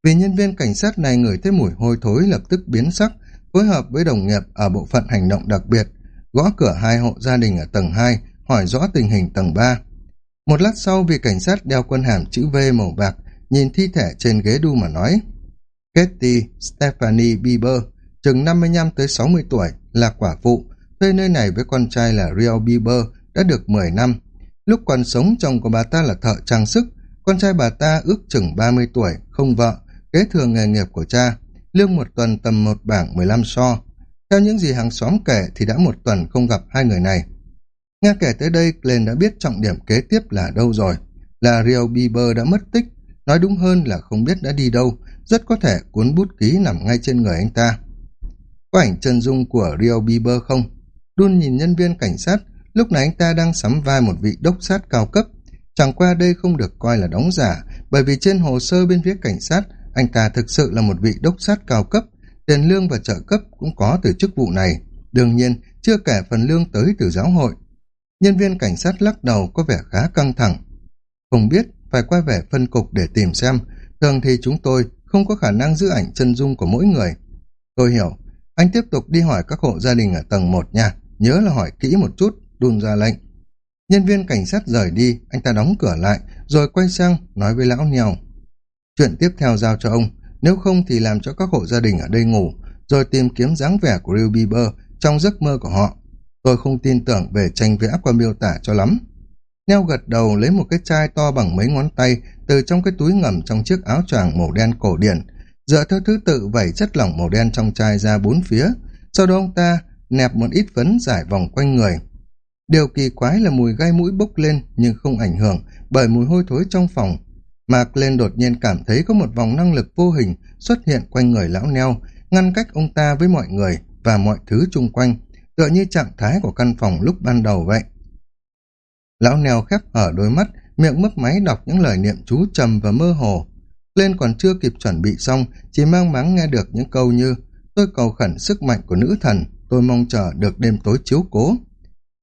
A: Vì nhân viên cảnh sát này ngửi thấy mùi hôi thối lập tức biến sắc, phối hợp với đồng nghiệp ở bộ phận hành động đặc biệt, gõ cửa hai hộ gia đình ở tầng 2, hỏi rõ tình hình tầng 3. Một lát sau vị cảnh sát đeo quân hàm chữ V màu bạc, nhìn thi thể trên ghế đu mà nói. Katie Stephanie Bieber, chừng 55 tới 60 tuổi, là quả phụ, thuê nơi này với con trai là Real Bieber đã được 10 năm. Lúc còn sống chồng của bà ta là thợ trang sức, con trai bà ta ước chừng 30 tuổi, không vợ, kế thừa nghề nghiệp của cha, lương một tuần tầm một bảng 15 so. Theo những gì hàng xóm kể thì đã một tuần không gặp hai người này. Nghe kể tới đây, Glenn đã biết trọng điểm kế tiếp là đâu rồi. Là Real Bieber đã mất tích, nói đúng hơn là không biết đã đi đâu, rất có thể cuốn bút ký nằm ngay trên người anh ta. Có ảnh chân dung của Rio Bieber không? Đun nhìn nhân viên cảnh sát, lúc này anh ta đang sắm vai một vị đốc sát cao cấp. Chẳng qua đây không được coi là đóng giả, bởi vì trên hồ sơ bên phía cảnh sát, anh ta thực sự là một vị đốc sát cao cấp, tiền lương và trợ cấp cũng có từ chức vụ này. Đương nhiên, chưa kể phần lương tới từ giáo hội. Nhân viên cảnh sát lắc đầu có vẻ khá căng thẳng. Không biết, phải quay về phân cục để tìm xem. Thường thì chúng tôi không có khả năng giữ ảnh chân dung của mỗi người. Tôi hiểu. Anh tiếp tục đi hỏi các hộ gia đình ở tầng 1 nha. Nhớ là hỏi kỹ một chút, đun ra lệnh. Nhân viên cảnh sát rời đi, anh ta đóng cửa lại, rồi quay sang nói với lão nhèo. Chuyện tiếp theo giao cho ông, nếu không thì làm cho các hộ gia đình ở đây ngủ, rồi tìm kiếm dáng vẻ của Real Bieber trong giấc mơ của họ. Tôi không tin tưởng về tranh vẽ qua miêu tả cho lắm. Neo gật đầu lấy một cái chai to bằng mấy ngón tay từ trong cái túi ngầm trong chiếc áo choàng màu đen cổ điển, dựa theo thứ tự vẩy chất lỏng màu đen trong chai ra bốn phía. Sau đó ông ta nẹp một ít phấn giải vòng quanh người. Điều kỳ quái là mùi gai mũi bốc lên nhưng không ảnh hưởng bởi mùi hôi thối trong phòng. Mạc lên đột nhiên cảm thấy có một vòng năng lực vô hình xuất hiện quanh người lão neo, ngăn cách ông ta với mọi người và mọi thứ chung quanh, tựa như trạng thái của căn phòng lúc ban đầu vậy. Lão neo khép hở đôi mắt, miệng mấp máy đọc những lời niệm chú trầm và mơ hồ. Lên còn chưa kịp chuẩn bị xong, chỉ mang máng nghe được những câu như Tôi cầu khẩn sức mạnh của nữ thần, tôi mong chờ được đêm tối chiếu cố.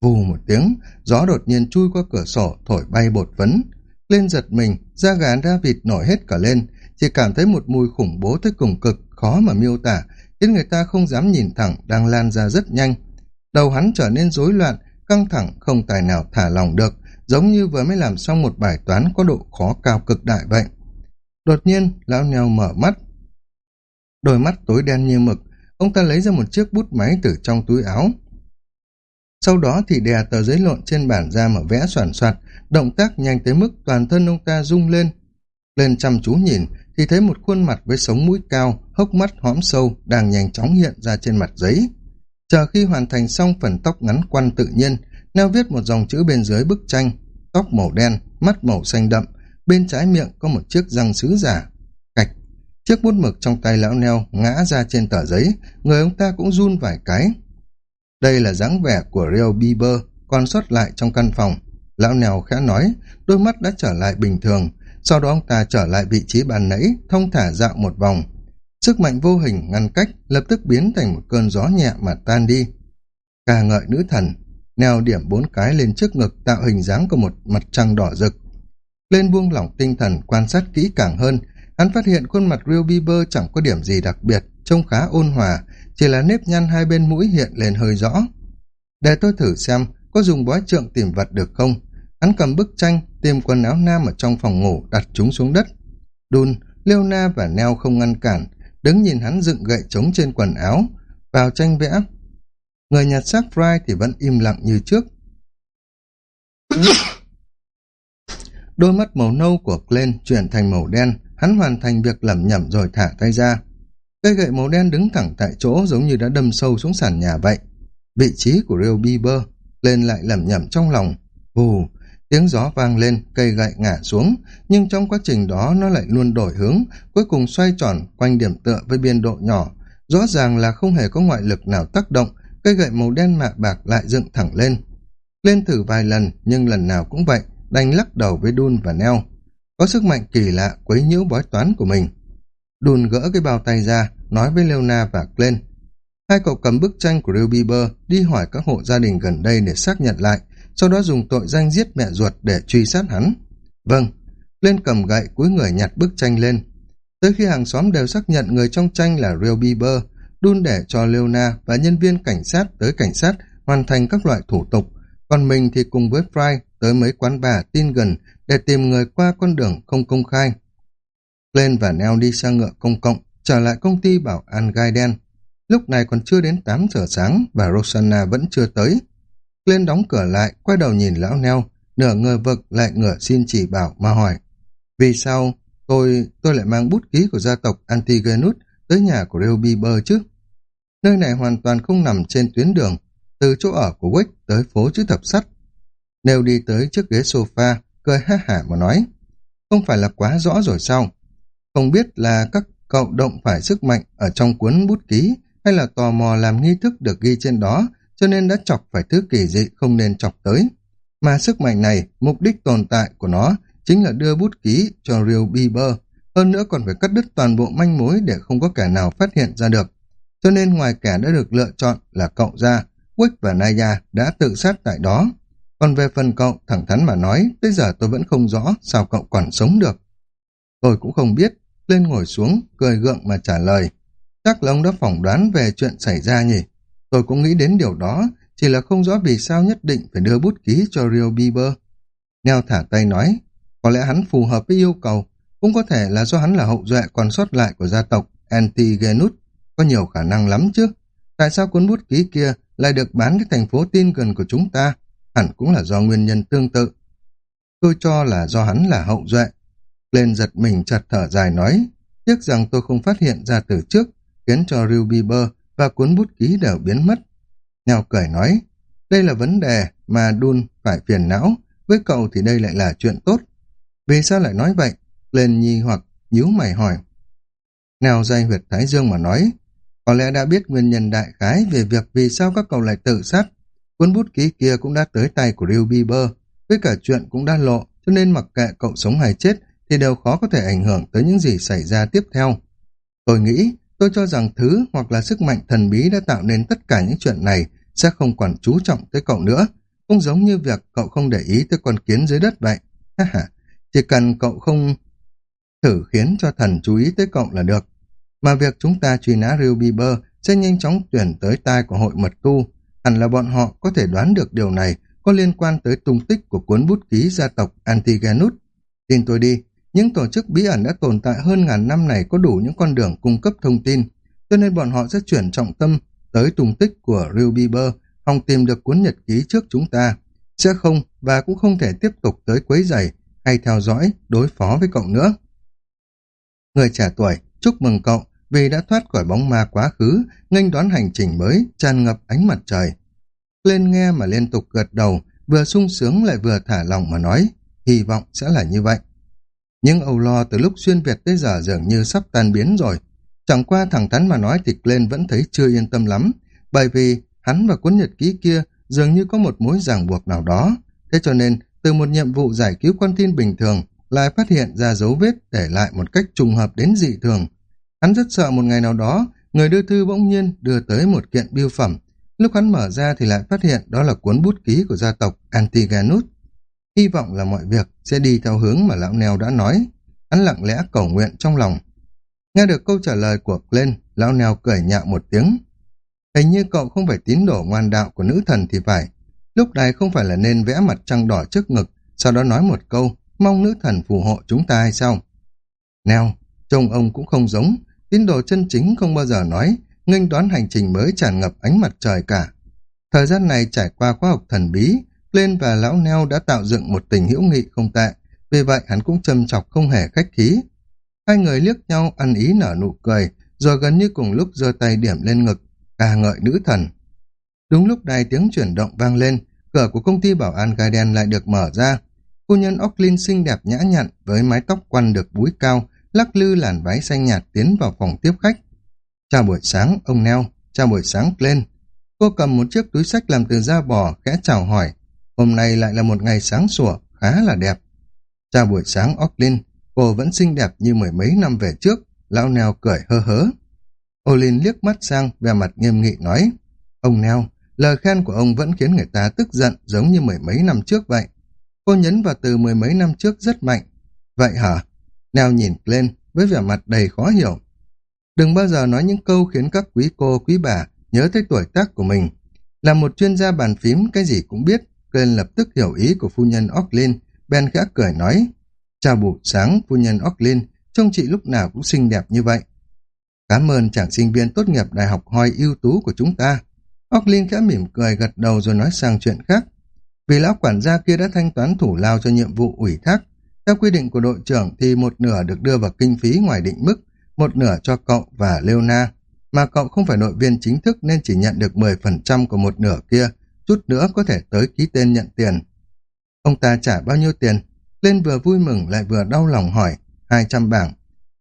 A: Vù một tiếng, gió đột nhiên chui qua cửa sổ, thổi bay bột phấn. Lên giật mình, da gà ra vịt nổi hết cả lên, chỉ cảm thấy một mùi khủng bố tới cùng cực, khó mà miêu tả, khiến người ta không dám nhìn thẳng, đang lan ra rất nhanh. Đầu hắn trở nên rối loạn, căng thẳng, không tài nào thả lòng được, giống như vừa mới làm xong một bài toán có độ khó cao cực đại vậy. Đột nhiên, lão nheo mở mắt. Đôi mắt tối đen như mực, ông ta lấy ra một chiếc bút máy từ trong túi áo. Sau đó thì đè tờ giấy lộn trên bản ra mà vẽ soàn soạt, động tác nhanh tới mức toàn thân ông ta rung lên. Lên chăm chú nhìn, thì thấy một khuôn mặt với sống mũi cao, hốc mắt hõm sâu đang nhanh chóng hiện ra trên mặt giấy. Chờ khi hoàn thành xong phần tóc ngắn quăn tự nhiên, neo viết một dòng chữ bên dưới bức tranh, tóc màu đen, mắt màu xanh đậm, bên trái miệng có một chiếc răng sứ giả. Cạch, chiếc bút mực trong tay lão neo ngã ra trên tờ giấy, người ông ta cũng run vài cái. Đây là dáng vẻ của Real Bieber còn sót lại trong căn phòng. Lão neo khẽ nói, đôi mắt đã trở lại bình thường, sau đó ông ta trở lại vị trí bàn nãy, thông thả dạo một vòng. Sức mạnh vô hình ngăn cách lập tức biến thành một cơn gió nhẹ mà tan đi. Ca ngợi nữ thần, neo điểm bốn cái lên trước ngực tạo hình dáng của một mặt trăng đỏ rực. Lên buông lỏng tinh thần quan sát kỹ càng hơn, hắn phát hiện khuôn mặt Real Bieber chẳng có điểm gì đặc biệt, trông khá ôn hòa, chỉ là nếp nhăn hai bên mũi hiện lên hơi rõ. Để tôi thử xem có dùng bói trượng tìm vật được không. Hắn cầm bức tranh, tìm quần áo nam ở trong phòng ngủ đặt chúng xuống đất. Đun, Leona và Neo không ngăn cản, đứng nhìn hắn dựng gậy trống trên quần áo, vào tranh vẽ. Người nhặt xác Fry thì vẫn im lặng như trước. Đôi mắt màu nâu của Glenn chuyển thành màu đen, hắn hoàn thành việc lẩm nhẩm rồi thả tay ra. Cây gậy màu đen đứng thẳng tại chỗ giống như đã đâm sâu xuống sàn nhà vậy. Vị trí của Real Bieber lên lại lẩm nhẩm trong lòng. Vù, tiếng gió vang lên, cây gậy ngã xuống, nhưng trong quá trình đó nó lại luôn đổi hướng, cuối cùng xoay tròn quanh điểm tựa với biên độ nhỏ. Rõ ràng là không hề có ngoại lực nào tác động, cây gậy màu đen mạ bạc lại dựng thẳng lên. Lên thử vài lần, nhưng lần nào cũng vậy, đành lắc đầu với Đun và Neo. Có sức mạnh kỳ lạ quấy nhiễu bói toán của mình. Đun gỡ cái bao tay ra, nói với Leona và Glenn. Hai cậu cầm bức tranh của Real Bieber đi hỏi các hộ gia đình gần đây để xác nhận lại, sau đó dùng tội danh giết mẹ ruột để truy sát hắn. Vâng, lên cầm gậy cuối người nhặt bức tranh lên. Tới khi hàng xóm đều xác nhận người trong tranh là Real Bieber, đun để cho Leona và nhân viên cảnh sát tới cảnh sát hoàn thành các loại thủ tục, còn mình thì cùng với Fry tới mấy quán bà tin gần để tìm người qua con đường không công khai. Lên và Neo đi sang ngựa công cộng, trở lại công ty bảo an gai đen. Lúc này còn chưa đến 8 giờ sáng và Rosanna vẫn chưa tới. Lên đóng cửa lại, quay đầu nhìn lão Neo, nửa ngờ vực lại ngửa xin chỉ bảo mà hỏi. Vì sao tôi tôi lại mang bút ký của gia tộc Antigonus tới nhà của Rêu Bieber chứ? Nơi này hoàn toàn không nằm trên tuyến đường, từ chỗ ở của Wick tới phố chữ thập sắt. Nêu đi tới chiếc ghế sofa, cười ha hả mà nói. Không phải là quá rõ rồi sao? Không biết là các cậu động phải sức mạnh ở trong cuốn bút ký hay là tò mò làm nghi thức được ghi trên đó, cho nên đã chọc phải thứ kỳ dị không nên chọc tới. Mà sức mạnh này, mục đích tồn tại của nó chính là đưa bút ký cho Real Bieber, hơn nữa còn phải cắt đứt toàn bộ manh mối để không có kẻ nào phát hiện ra được. Cho nên ngoài kẻ đã được lựa chọn là cậu ra, Wick và Naya đã tự sát tại đó. Còn về phần cậu, thẳng thắn mà nói, tới giờ tôi vẫn không rõ sao cậu còn sống được. Tôi cũng không biết, lên ngồi xuống, cười gượng mà trả lời. Chắc là ông đã phỏng đoán về chuyện xảy ra nhỉ? Tôi cũng nghĩ đến điều đó, chỉ là không rõ vì sao nhất định phải đưa bút ký cho Rio Bieber. Neo thả tay nói, có lẽ hắn phù hợp với yêu cầu, cũng có thể là do hắn là hậu duệ còn sót lại của gia tộc Antigenus, có nhiều khả năng lắm chứ. Tại sao cuốn bút ký kia lại được bán đến thành phố tin gần của chúng ta? Hẳn cũng là do nguyên nhân tương tự. Tôi cho là do hắn là hậu duệ. Lên giật mình chặt thở dài nói, tiếc rằng tôi không phát hiện ra từ trước, khiến cho Ruby Bơ và cuốn bút ký đều biến mất. Nhào cười nói, đây là vấn đề mà Đun phải phiền não, với cậu thì đây lại là chuyện tốt. Vì sao lại nói vậy? Lên nhi hoặc nhíu mày hỏi. Nào dây huyệt Thái Dương mà nói, có lẽ đã biết nguyên nhân đại khái về việc vì sao các cậu lại tự sát. Cuốn bút ký kia cũng đã tới tay của Real Bieber, với cả chuyện cũng đã lộ, cho nên mặc kệ cậu sống hay chết thì đều khó có thể ảnh hưởng tới những gì xảy ra tiếp theo. Tôi nghĩ, tôi cho rằng thứ hoặc là sức mạnh thần bí đã tạo nên tất cả những chuyện này sẽ không còn chú trọng tới cậu nữa, cũng giống như việc cậu không để ý tới con kiến dưới đất vậy. Chỉ cần cậu không thử khiến cho thần chú ý tới cậu là được. Mà việc chúng ta truy nã Real Bieber sẽ nhanh chóng tuyển tới tai của hội mật tu. Hẳn là bọn họ có thể đoán được điều này có liên quan tới tung tích của cuốn bút ký gia tộc Antigenus. Tin tôi đi, những tổ chức bí ẩn đã tồn tại hơn ngàn năm này có đủ những con đường cung cấp thông tin, cho nên bọn họ sẽ chuyển trọng tâm tới tung tích của Real Bieber, hòng tìm được cuốn nhật ký trước chúng ta. Sẽ không và cũng không thể tiếp tục tới quấy giày hay theo dõi, đối phó với cậu nữa. Người trẻ tuổi, chúc mừng cậu vì đã thoát khỏi bóng ma quá khứ, nghênh đón hành trình mới, tràn ngập ánh mặt trời. Lên nghe mà liên tục gật đầu, vừa sung sướng lại vừa thả lòng mà nói, hy vọng sẽ là như vậy. Nhưng âu lo từ lúc xuyên Việt tới giờ dường như sắp tan biến rồi. Chẳng qua thẳng thắn mà nói thì lên vẫn thấy chưa yên tâm lắm, bởi vì hắn và cuốn nhật ký kia dường như có một mối ràng buộc nào đó. Thế cho nên, từ một nhiệm vụ giải cứu con tin bình thường, lại phát hiện ra dấu vết để lại một cách trùng hợp đến dị thường. Hắn rất sợ một ngày nào đó, người đưa thư bỗng nhiên đưa tới một kiện biêu phẩm. Lúc hắn mở ra thì lại phát hiện đó là cuốn bút ký của gia tộc Antiganus. Hy vọng là mọi việc sẽ đi theo hướng mà lão Neo đã nói. Hắn lặng lẽ cầu nguyện trong lòng. Nghe được câu trả lời của Glenn, lão Neo cười nhạo một tiếng. Hình như cậu không phải tín đồ ngoan đạo của nữ thần thì phải. Lúc này không phải là nên vẽ mặt trăng đỏ trước ngực, sau đó nói một câu, mong nữ thần phù hộ chúng ta hay sao? Neo, trông ông cũng không giống, tín đồ chân chính không bao giờ nói, nghênh đoán hành trình mới tràn ngập ánh mặt trời cả. Thời gian này trải qua khoa học thần bí, lên và lão neo đã tạo dựng một tình hữu nghị không tệ, vì vậy hắn cũng châm chọc không hề khách khí. Hai người liếc nhau ăn ý nở nụ cười, rồi gần như cùng lúc giơ tay điểm lên ngực, ca ngợi nữ thần. Đúng lúc này tiếng chuyển động vang lên, cửa của công ty bảo an Gaiden lại được mở ra. Cô nhân Ocklin xinh đẹp nhã nhặn với mái tóc quăn được búi cao, lắc lư làn váy xanh nhạt tiến vào phòng tiếp khách. Chào buổi sáng, ông Neo. Chào buổi sáng, lên. Cô cầm một chiếc túi sách làm từ da bò, khẽ chào hỏi. Hôm nay lại là một ngày sáng sủa, khá là đẹp. Chào buổi sáng, Ocklin. Cô vẫn xinh đẹp như mười mấy năm về trước. Lão Neo cười hơ hớ. Olin liếc mắt sang, vẻ mặt nghiêm nghị nói. Ông Neo, lời khen của ông vẫn khiến người ta tức giận giống như mười mấy năm trước vậy. Cô nhấn vào từ mười mấy năm trước rất mạnh. Vậy hả? Neo nhìn lên với vẻ mặt đầy khó hiểu. Đừng bao giờ nói những câu khiến các quý cô, quý bà nhớ tới tuổi tác của mình. Là một chuyên gia bàn phím, cái gì cũng biết, Glenn lập tức hiểu ý của phu nhân Ocklin, Ben khẽ cười nói. Chào buổi sáng, phu nhân Ocklin, trông chị lúc nào cũng xinh đẹp như vậy. Cảm ơn chàng sinh viên tốt nghiệp đại học hoi ưu tú của chúng ta. Ocklin khẽ mỉm cười gật đầu rồi nói sang chuyện khác. Vì lão quản gia kia đã thanh toán thủ lao cho nhiệm vụ ủy thác. Theo quy định của đội trưởng thì một nửa được đưa vào kinh phí ngoài định mức, một nửa cho cậu và Leona. Mà cậu không phải đội viên chính thức nên chỉ nhận được 10% của một nửa kia, chút nữa có thể tới ký tên nhận tiền. Ông ta trả bao nhiêu tiền? Lên vừa vui mừng lại vừa đau lòng hỏi, 200 bảng.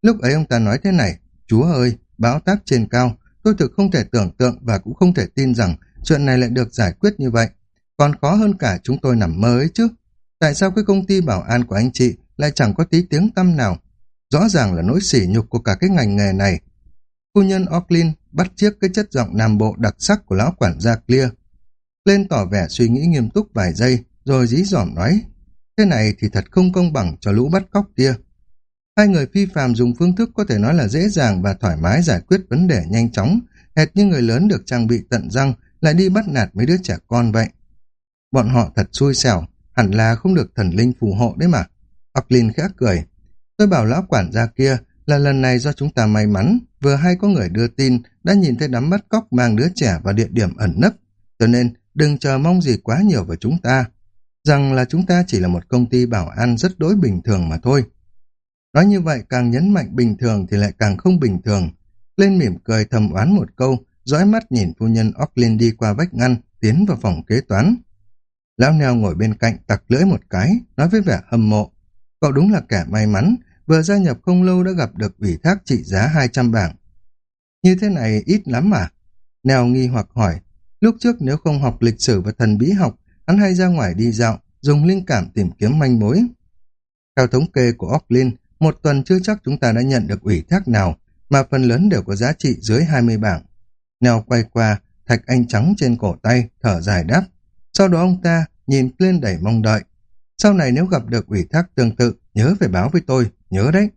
A: Lúc ấy ông ta nói thế này, chúa ơi, báo tác trên cao, tôi thực không thể tưởng tượng và cũng không thể tin rằng chuyện này lại được giải quyết như vậy. Còn khó hơn cả chúng tôi nằm mơ ấy chứ. Tại sao cái công ty bảo an của anh chị lại chẳng có tí tiếng tăm nào? Rõ ràng là nỗi sỉ nhục của cả cái ngành nghề này. Phu nhân Auckland bắt chiếc cái chất giọng nam bộ đặc sắc của lão quản gia Clear. Lên tỏ vẻ suy nghĩ nghiêm túc vài giây, rồi dí dỏm nói, thế này thì thật không công bằng cho lũ bắt cóc kia. Hai người phi phàm dùng phương thức có thể nói là dễ dàng và thoải mái giải quyết vấn đề nhanh chóng, hệt như người lớn được trang bị tận răng lại đi bắt nạt mấy đứa trẻ con vậy. Bọn họ thật xui xẻo, hẳn là không được thần linh phù hộ đấy mà. Ocklin khẽ cười. Tôi bảo lão quản gia kia là lần này do chúng ta may mắn, vừa hay có người đưa tin đã nhìn thấy đám bắt cóc mang đứa trẻ vào địa điểm ẩn nấp, cho nên đừng chờ mong gì quá nhiều vào chúng ta, rằng là chúng ta chỉ là một công ty bảo an rất đối bình thường mà thôi. Nói như vậy càng nhấn mạnh bình thường thì lại càng không bình thường. Lên mỉm cười thầm oán một câu, dõi mắt nhìn phu nhân Ocklin đi qua vách ngăn, tiến vào phòng kế toán. Lão neo ngồi bên cạnh tặc lưỡi một cái, nói với vẻ hâm mộ. Cậu đúng là kẻ may mắn, vừa gia nhập không lâu đã gặp được ủy thác trị giá 200 bảng. Như thế này ít lắm mà. Neo nghi hoặc hỏi, lúc trước nếu không học lịch sử và thần bí học, hắn hay ra ngoài đi dạo, dùng linh cảm tìm kiếm manh mối. Theo thống kê của Auckland, một tuần chưa chắc chúng ta đã nhận được ủy thác nào, mà phần lớn đều có giá trị dưới 20 bảng. Neo quay qua, thạch anh trắng trên cổ tay, thở dài đáp. Sau đó ông ta nhìn lên đầy mong đợi. Sau này nếu gặp được ủy thác tương tự, nhớ phải báo với tôi, nhớ đấy.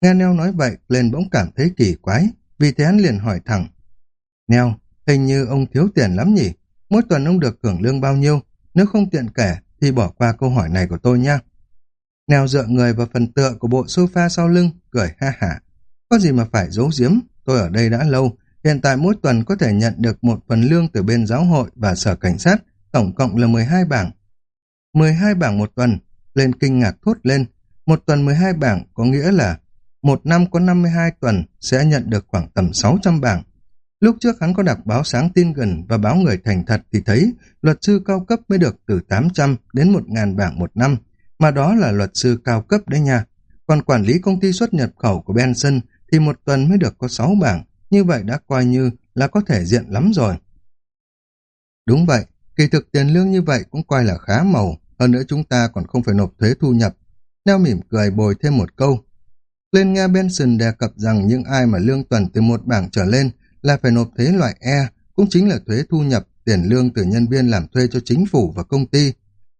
A: Nghe Neo nói vậy, lên bỗng cảm thấy kỳ quái, vì thế hắn liền hỏi thẳng. Neo, hình như ông thiếu tiền lắm nhỉ? Mỗi tuần ông được hưởng lương bao nhiêu? Nếu không tiện kể, thì bỏ qua câu hỏi này của tôi nha. Neo dựa người vào phần tựa của bộ sofa sau lưng, cười ha hả. Có gì mà phải giấu giếm, tôi ở đây đã lâu, hiện tại mỗi tuần có thể nhận được một phần lương từ bên giáo hội và sở cảnh sát, tổng cộng là 12 bảng. 12 bảng một tuần, lên kinh ngạc thốt lên, một tuần 12 bảng có nghĩa là một năm có 52 tuần sẽ nhận được khoảng tầm 600 bảng. Lúc trước hắn có đọc báo sáng tin gần và báo người thành thật thì thấy luật sư cao cấp mới được từ 800 đến 1.000 bảng một năm, mà đó là luật sư cao cấp đấy nha. Còn quản lý công ty xuất nhập khẩu của Benson thì một tuần mới được có 6 bảng, như vậy đã coi như là có thể diện lắm rồi. Đúng vậy, kỳ thực tiền lương như vậy cũng coi là khá màu, hơn nữa chúng ta còn không phải nộp thuế thu nhập. Neo mỉm cười bồi thêm một câu. Lên nghe Benson đề cập rằng những ai mà lương tuần từ một bảng trở lên là phải nộp thuế loại E, cũng chính là thuế thu nhập tiền lương từ nhân viên làm thuê cho chính phủ và công ty.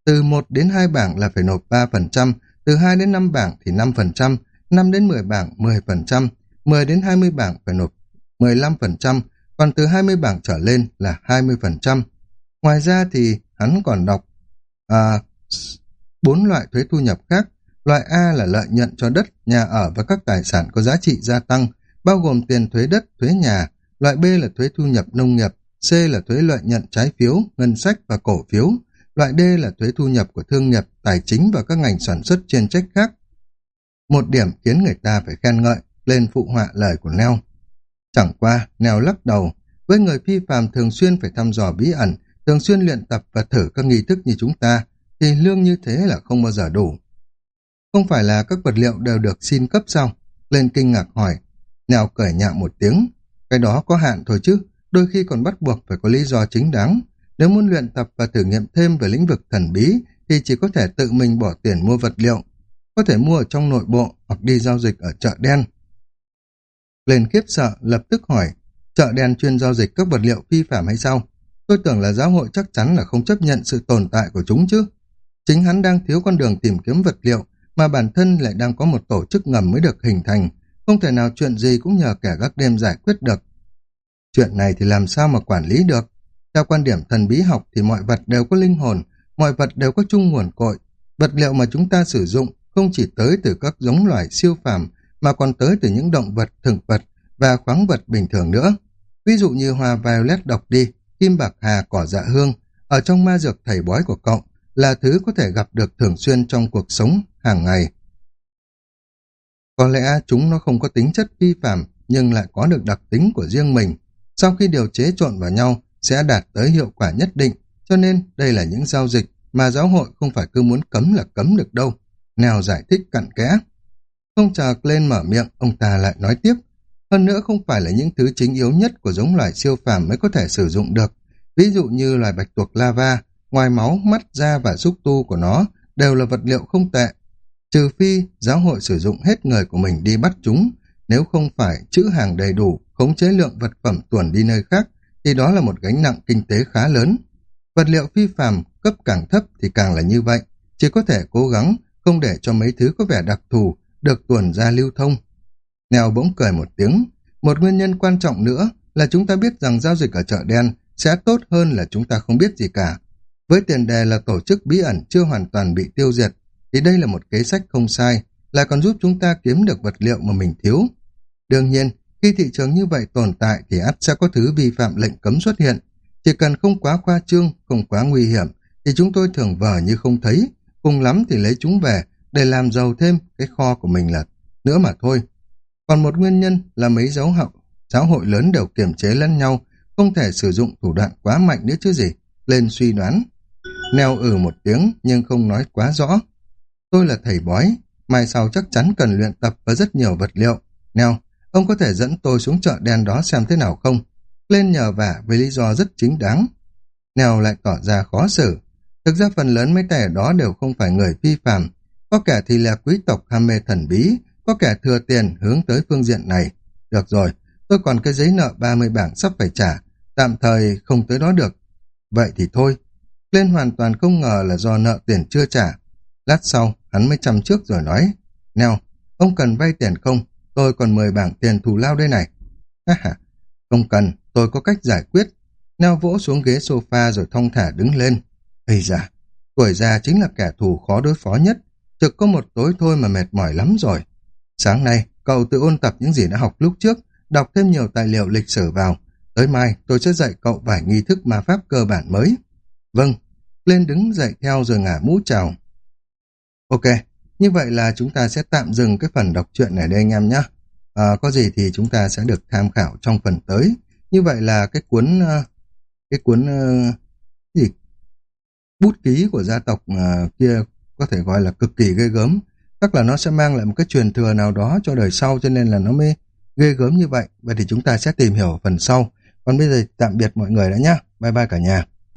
A: Từ 1 đến 2 bảng là phải nộp 3%, từ 2 đến 5 bảng thì 5%, 5 đến 10 bảng 10%, 10 đến 20 bảng phải nộp 15%, còn từ 20 bảng trở lên là 20%. Ngoài ra thì hắn còn đọc à, bốn loại thuế thu nhập khác. Loại A là lợi nhuận cho đất, nhà ở và các tài sản có giá trị gia tăng, bao gồm tiền thuế đất, thuế nhà. Loại B là thuế thu nhập nông nghiệp, C là thuế lợi nhuận trái phiếu, ngân sách và cổ phiếu. Loại D là thuế thu nhập của thương nghiệp, tài chính và các ngành sản xuất chuyên trách khác. Một điểm khiến người ta phải khen ngợi, lên phụ họa lời của Neo. Chẳng qua, Neo lắc đầu, với người phi phàm thường xuyên phải thăm dò bí ẩn, thường xuyên luyện tập và thử các nghi thức như chúng ta, thì lương như thế là không bao giờ đủ. Không phải là các vật liệu đều được xin cấp sao? Lên kinh ngạc hỏi. nào cởi nhạo một tiếng. Cái đó có hạn thôi chứ, đôi khi còn bắt buộc phải có lý do chính đáng. Nếu muốn luyện tập và thử nghiệm thêm về lĩnh vực thần bí, thì chỉ có thể tự mình bỏ tiền mua vật liệu. Có thể mua ở trong nội bộ hoặc đi giao dịch ở chợ đen. Lên khiếp sợ, lập tức hỏi, chợ đen chuyên giao dịch các vật liệu phi phạm hay sao? Tôi tưởng là giáo hội chắc chắn là không chấp nhận sự tồn tại của chúng chứ. Chính hắn đang thiếu con đường tìm kiếm vật liệu, mà bản thân lại đang có một tổ chức ngầm mới được hình thành, không thể nào chuyện gì cũng nhờ kẻ gác đêm giải quyết được. Chuyện này thì làm sao mà quản lý được? Theo quan điểm thần bí học thì mọi vật đều có linh hồn, mọi vật đều có chung nguồn cội. Vật liệu mà chúng ta sử dụng không chỉ tới từ các giống loài siêu phàm mà còn tới từ những động vật, thực vật và khoáng vật bình thường nữa. Ví dụ như hoa violet độc đi, kim bạc hà, cỏ dạ hương, ở trong ma dược thầy bói của cậu là thứ có thể gặp được thường xuyên trong cuộc sống hàng ngày. Có lẽ chúng nó không có tính chất vi phạm nhưng lại có được đặc tính của riêng mình. Sau khi điều chế trộn vào nhau sẽ đạt tới hiệu quả nhất định, cho nên đây là những giao dịch mà giáo hội không phải cứ muốn cấm là cấm được đâu. Nào giải thích cặn kẽ. Không chờ lên mở miệng, ông ta lại nói tiếp. Hơn nữa không phải là những thứ chính yếu nhất của giống loài siêu phàm mới có thể sử dụng được. Ví dụ như loài bạch tuộc lava, ngoài máu, mắt, da và xúc tu của nó đều là vật liệu không tệ. Trừ phi giáo hội sử dụng hết người của mình đi bắt chúng, nếu không phải chữ hàng đầy đủ, khống chế lượng vật phẩm tuần đi nơi khác, thì đó là một gánh nặng kinh tế khá lớn. Vật liệu phi phàm cấp càng thấp thì càng là như vậy, chỉ có thể cố gắng không để cho mấy thứ có vẻ đặc thù được tuần ra lưu thông. Nèo bỗng cười một tiếng, một nguyên nhân quan trọng nữa là chúng ta biết rằng giao dịch ở chợ đen sẽ tốt hơn là chúng ta không biết gì cả. Với tiền đề là tổ chức bí ẩn chưa hoàn toàn bị tiêu diệt, thì đây là một kế sách không sai, là còn giúp chúng ta kiếm được vật liệu mà mình thiếu. Đương nhiên, khi thị trường như vậy tồn tại thì ắt sẽ có thứ vi phạm lệnh cấm xuất hiện. Chỉ cần không quá khoa trương, không quá nguy hiểm, thì chúng tôi thường vờ như không thấy, cùng lắm thì lấy chúng về để làm giàu thêm cái kho của mình là nữa mà thôi. Còn một nguyên nhân là mấy giáo hậu, giáo hội lớn đều kiềm chế lẫn nhau, không thể sử dụng thủ đoạn quá mạnh nữa chứ gì. Lên suy đoán. Neo ử một tiếng nhưng không nói quá rõ. Tôi là thầy bói, mai sau chắc chắn cần luyện tập và rất nhiều vật liệu. Neo, ông có thể dẫn tôi xuống chợ đen đó xem thế nào không? Lên nhờ vả với lý do rất chính đáng. Neo lại tỏ ra khó xử. Thực ra phần lớn mấy tẻ đó đều không phải người phi phạm. Có kẻ thì là quý tộc ham mê thần bí, có kẻ thừa tiền hướng tới phương diện này. Được rồi, tôi còn cái giấy nợ 30 bảng sắp phải trả, tạm thời không tới đó được. Vậy thì thôi. Lên hoàn toàn không ngờ là do nợ tiền chưa trả. Lát sau, hắn mới chăm trước rồi nói, Nèo, ông cần vay tiền không? Tôi còn 10 bảng tiền thù lao đây này. Ha ha, không cần, tôi có cách giải quyết. Neo vỗ xuống ghế sofa rồi thong thả đứng lên. Ây da, tuổi già chính là kẻ thù khó đối phó nhất. Trực có một tối thôi mà mệt mỏi lắm rồi. Sáng nay, cậu tự ôn tập những gì đã học lúc trước, đọc thêm nhiều tài liệu lịch sử vào. Tới mai, tôi sẽ dạy cậu vài nghi thức ma pháp cơ bản mới. Vâng, lên đứng dậy theo rồi ngả mũ chào. Ok, như vậy là chúng ta sẽ tạm dừng cái phần đọc truyện này đây anh em nhé. À, có gì thì chúng ta sẽ được tham khảo trong phần tới. Như vậy là cái cuốn à, cái cuốn à, cái gì bút ký của gia tộc à, kia có thể gọi là cực kỳ ghê gớm chắc là nó sẽ mang lại một cái truyền thừa nào đó cho đời sau, cho nên là nó mới ghê gớm như vậy. Vậy thì chúng ta sẽ tìm hiểu phần sau. Còn bây giờ tạm biệt mọi người đã nhé. Bye bye cả nhà.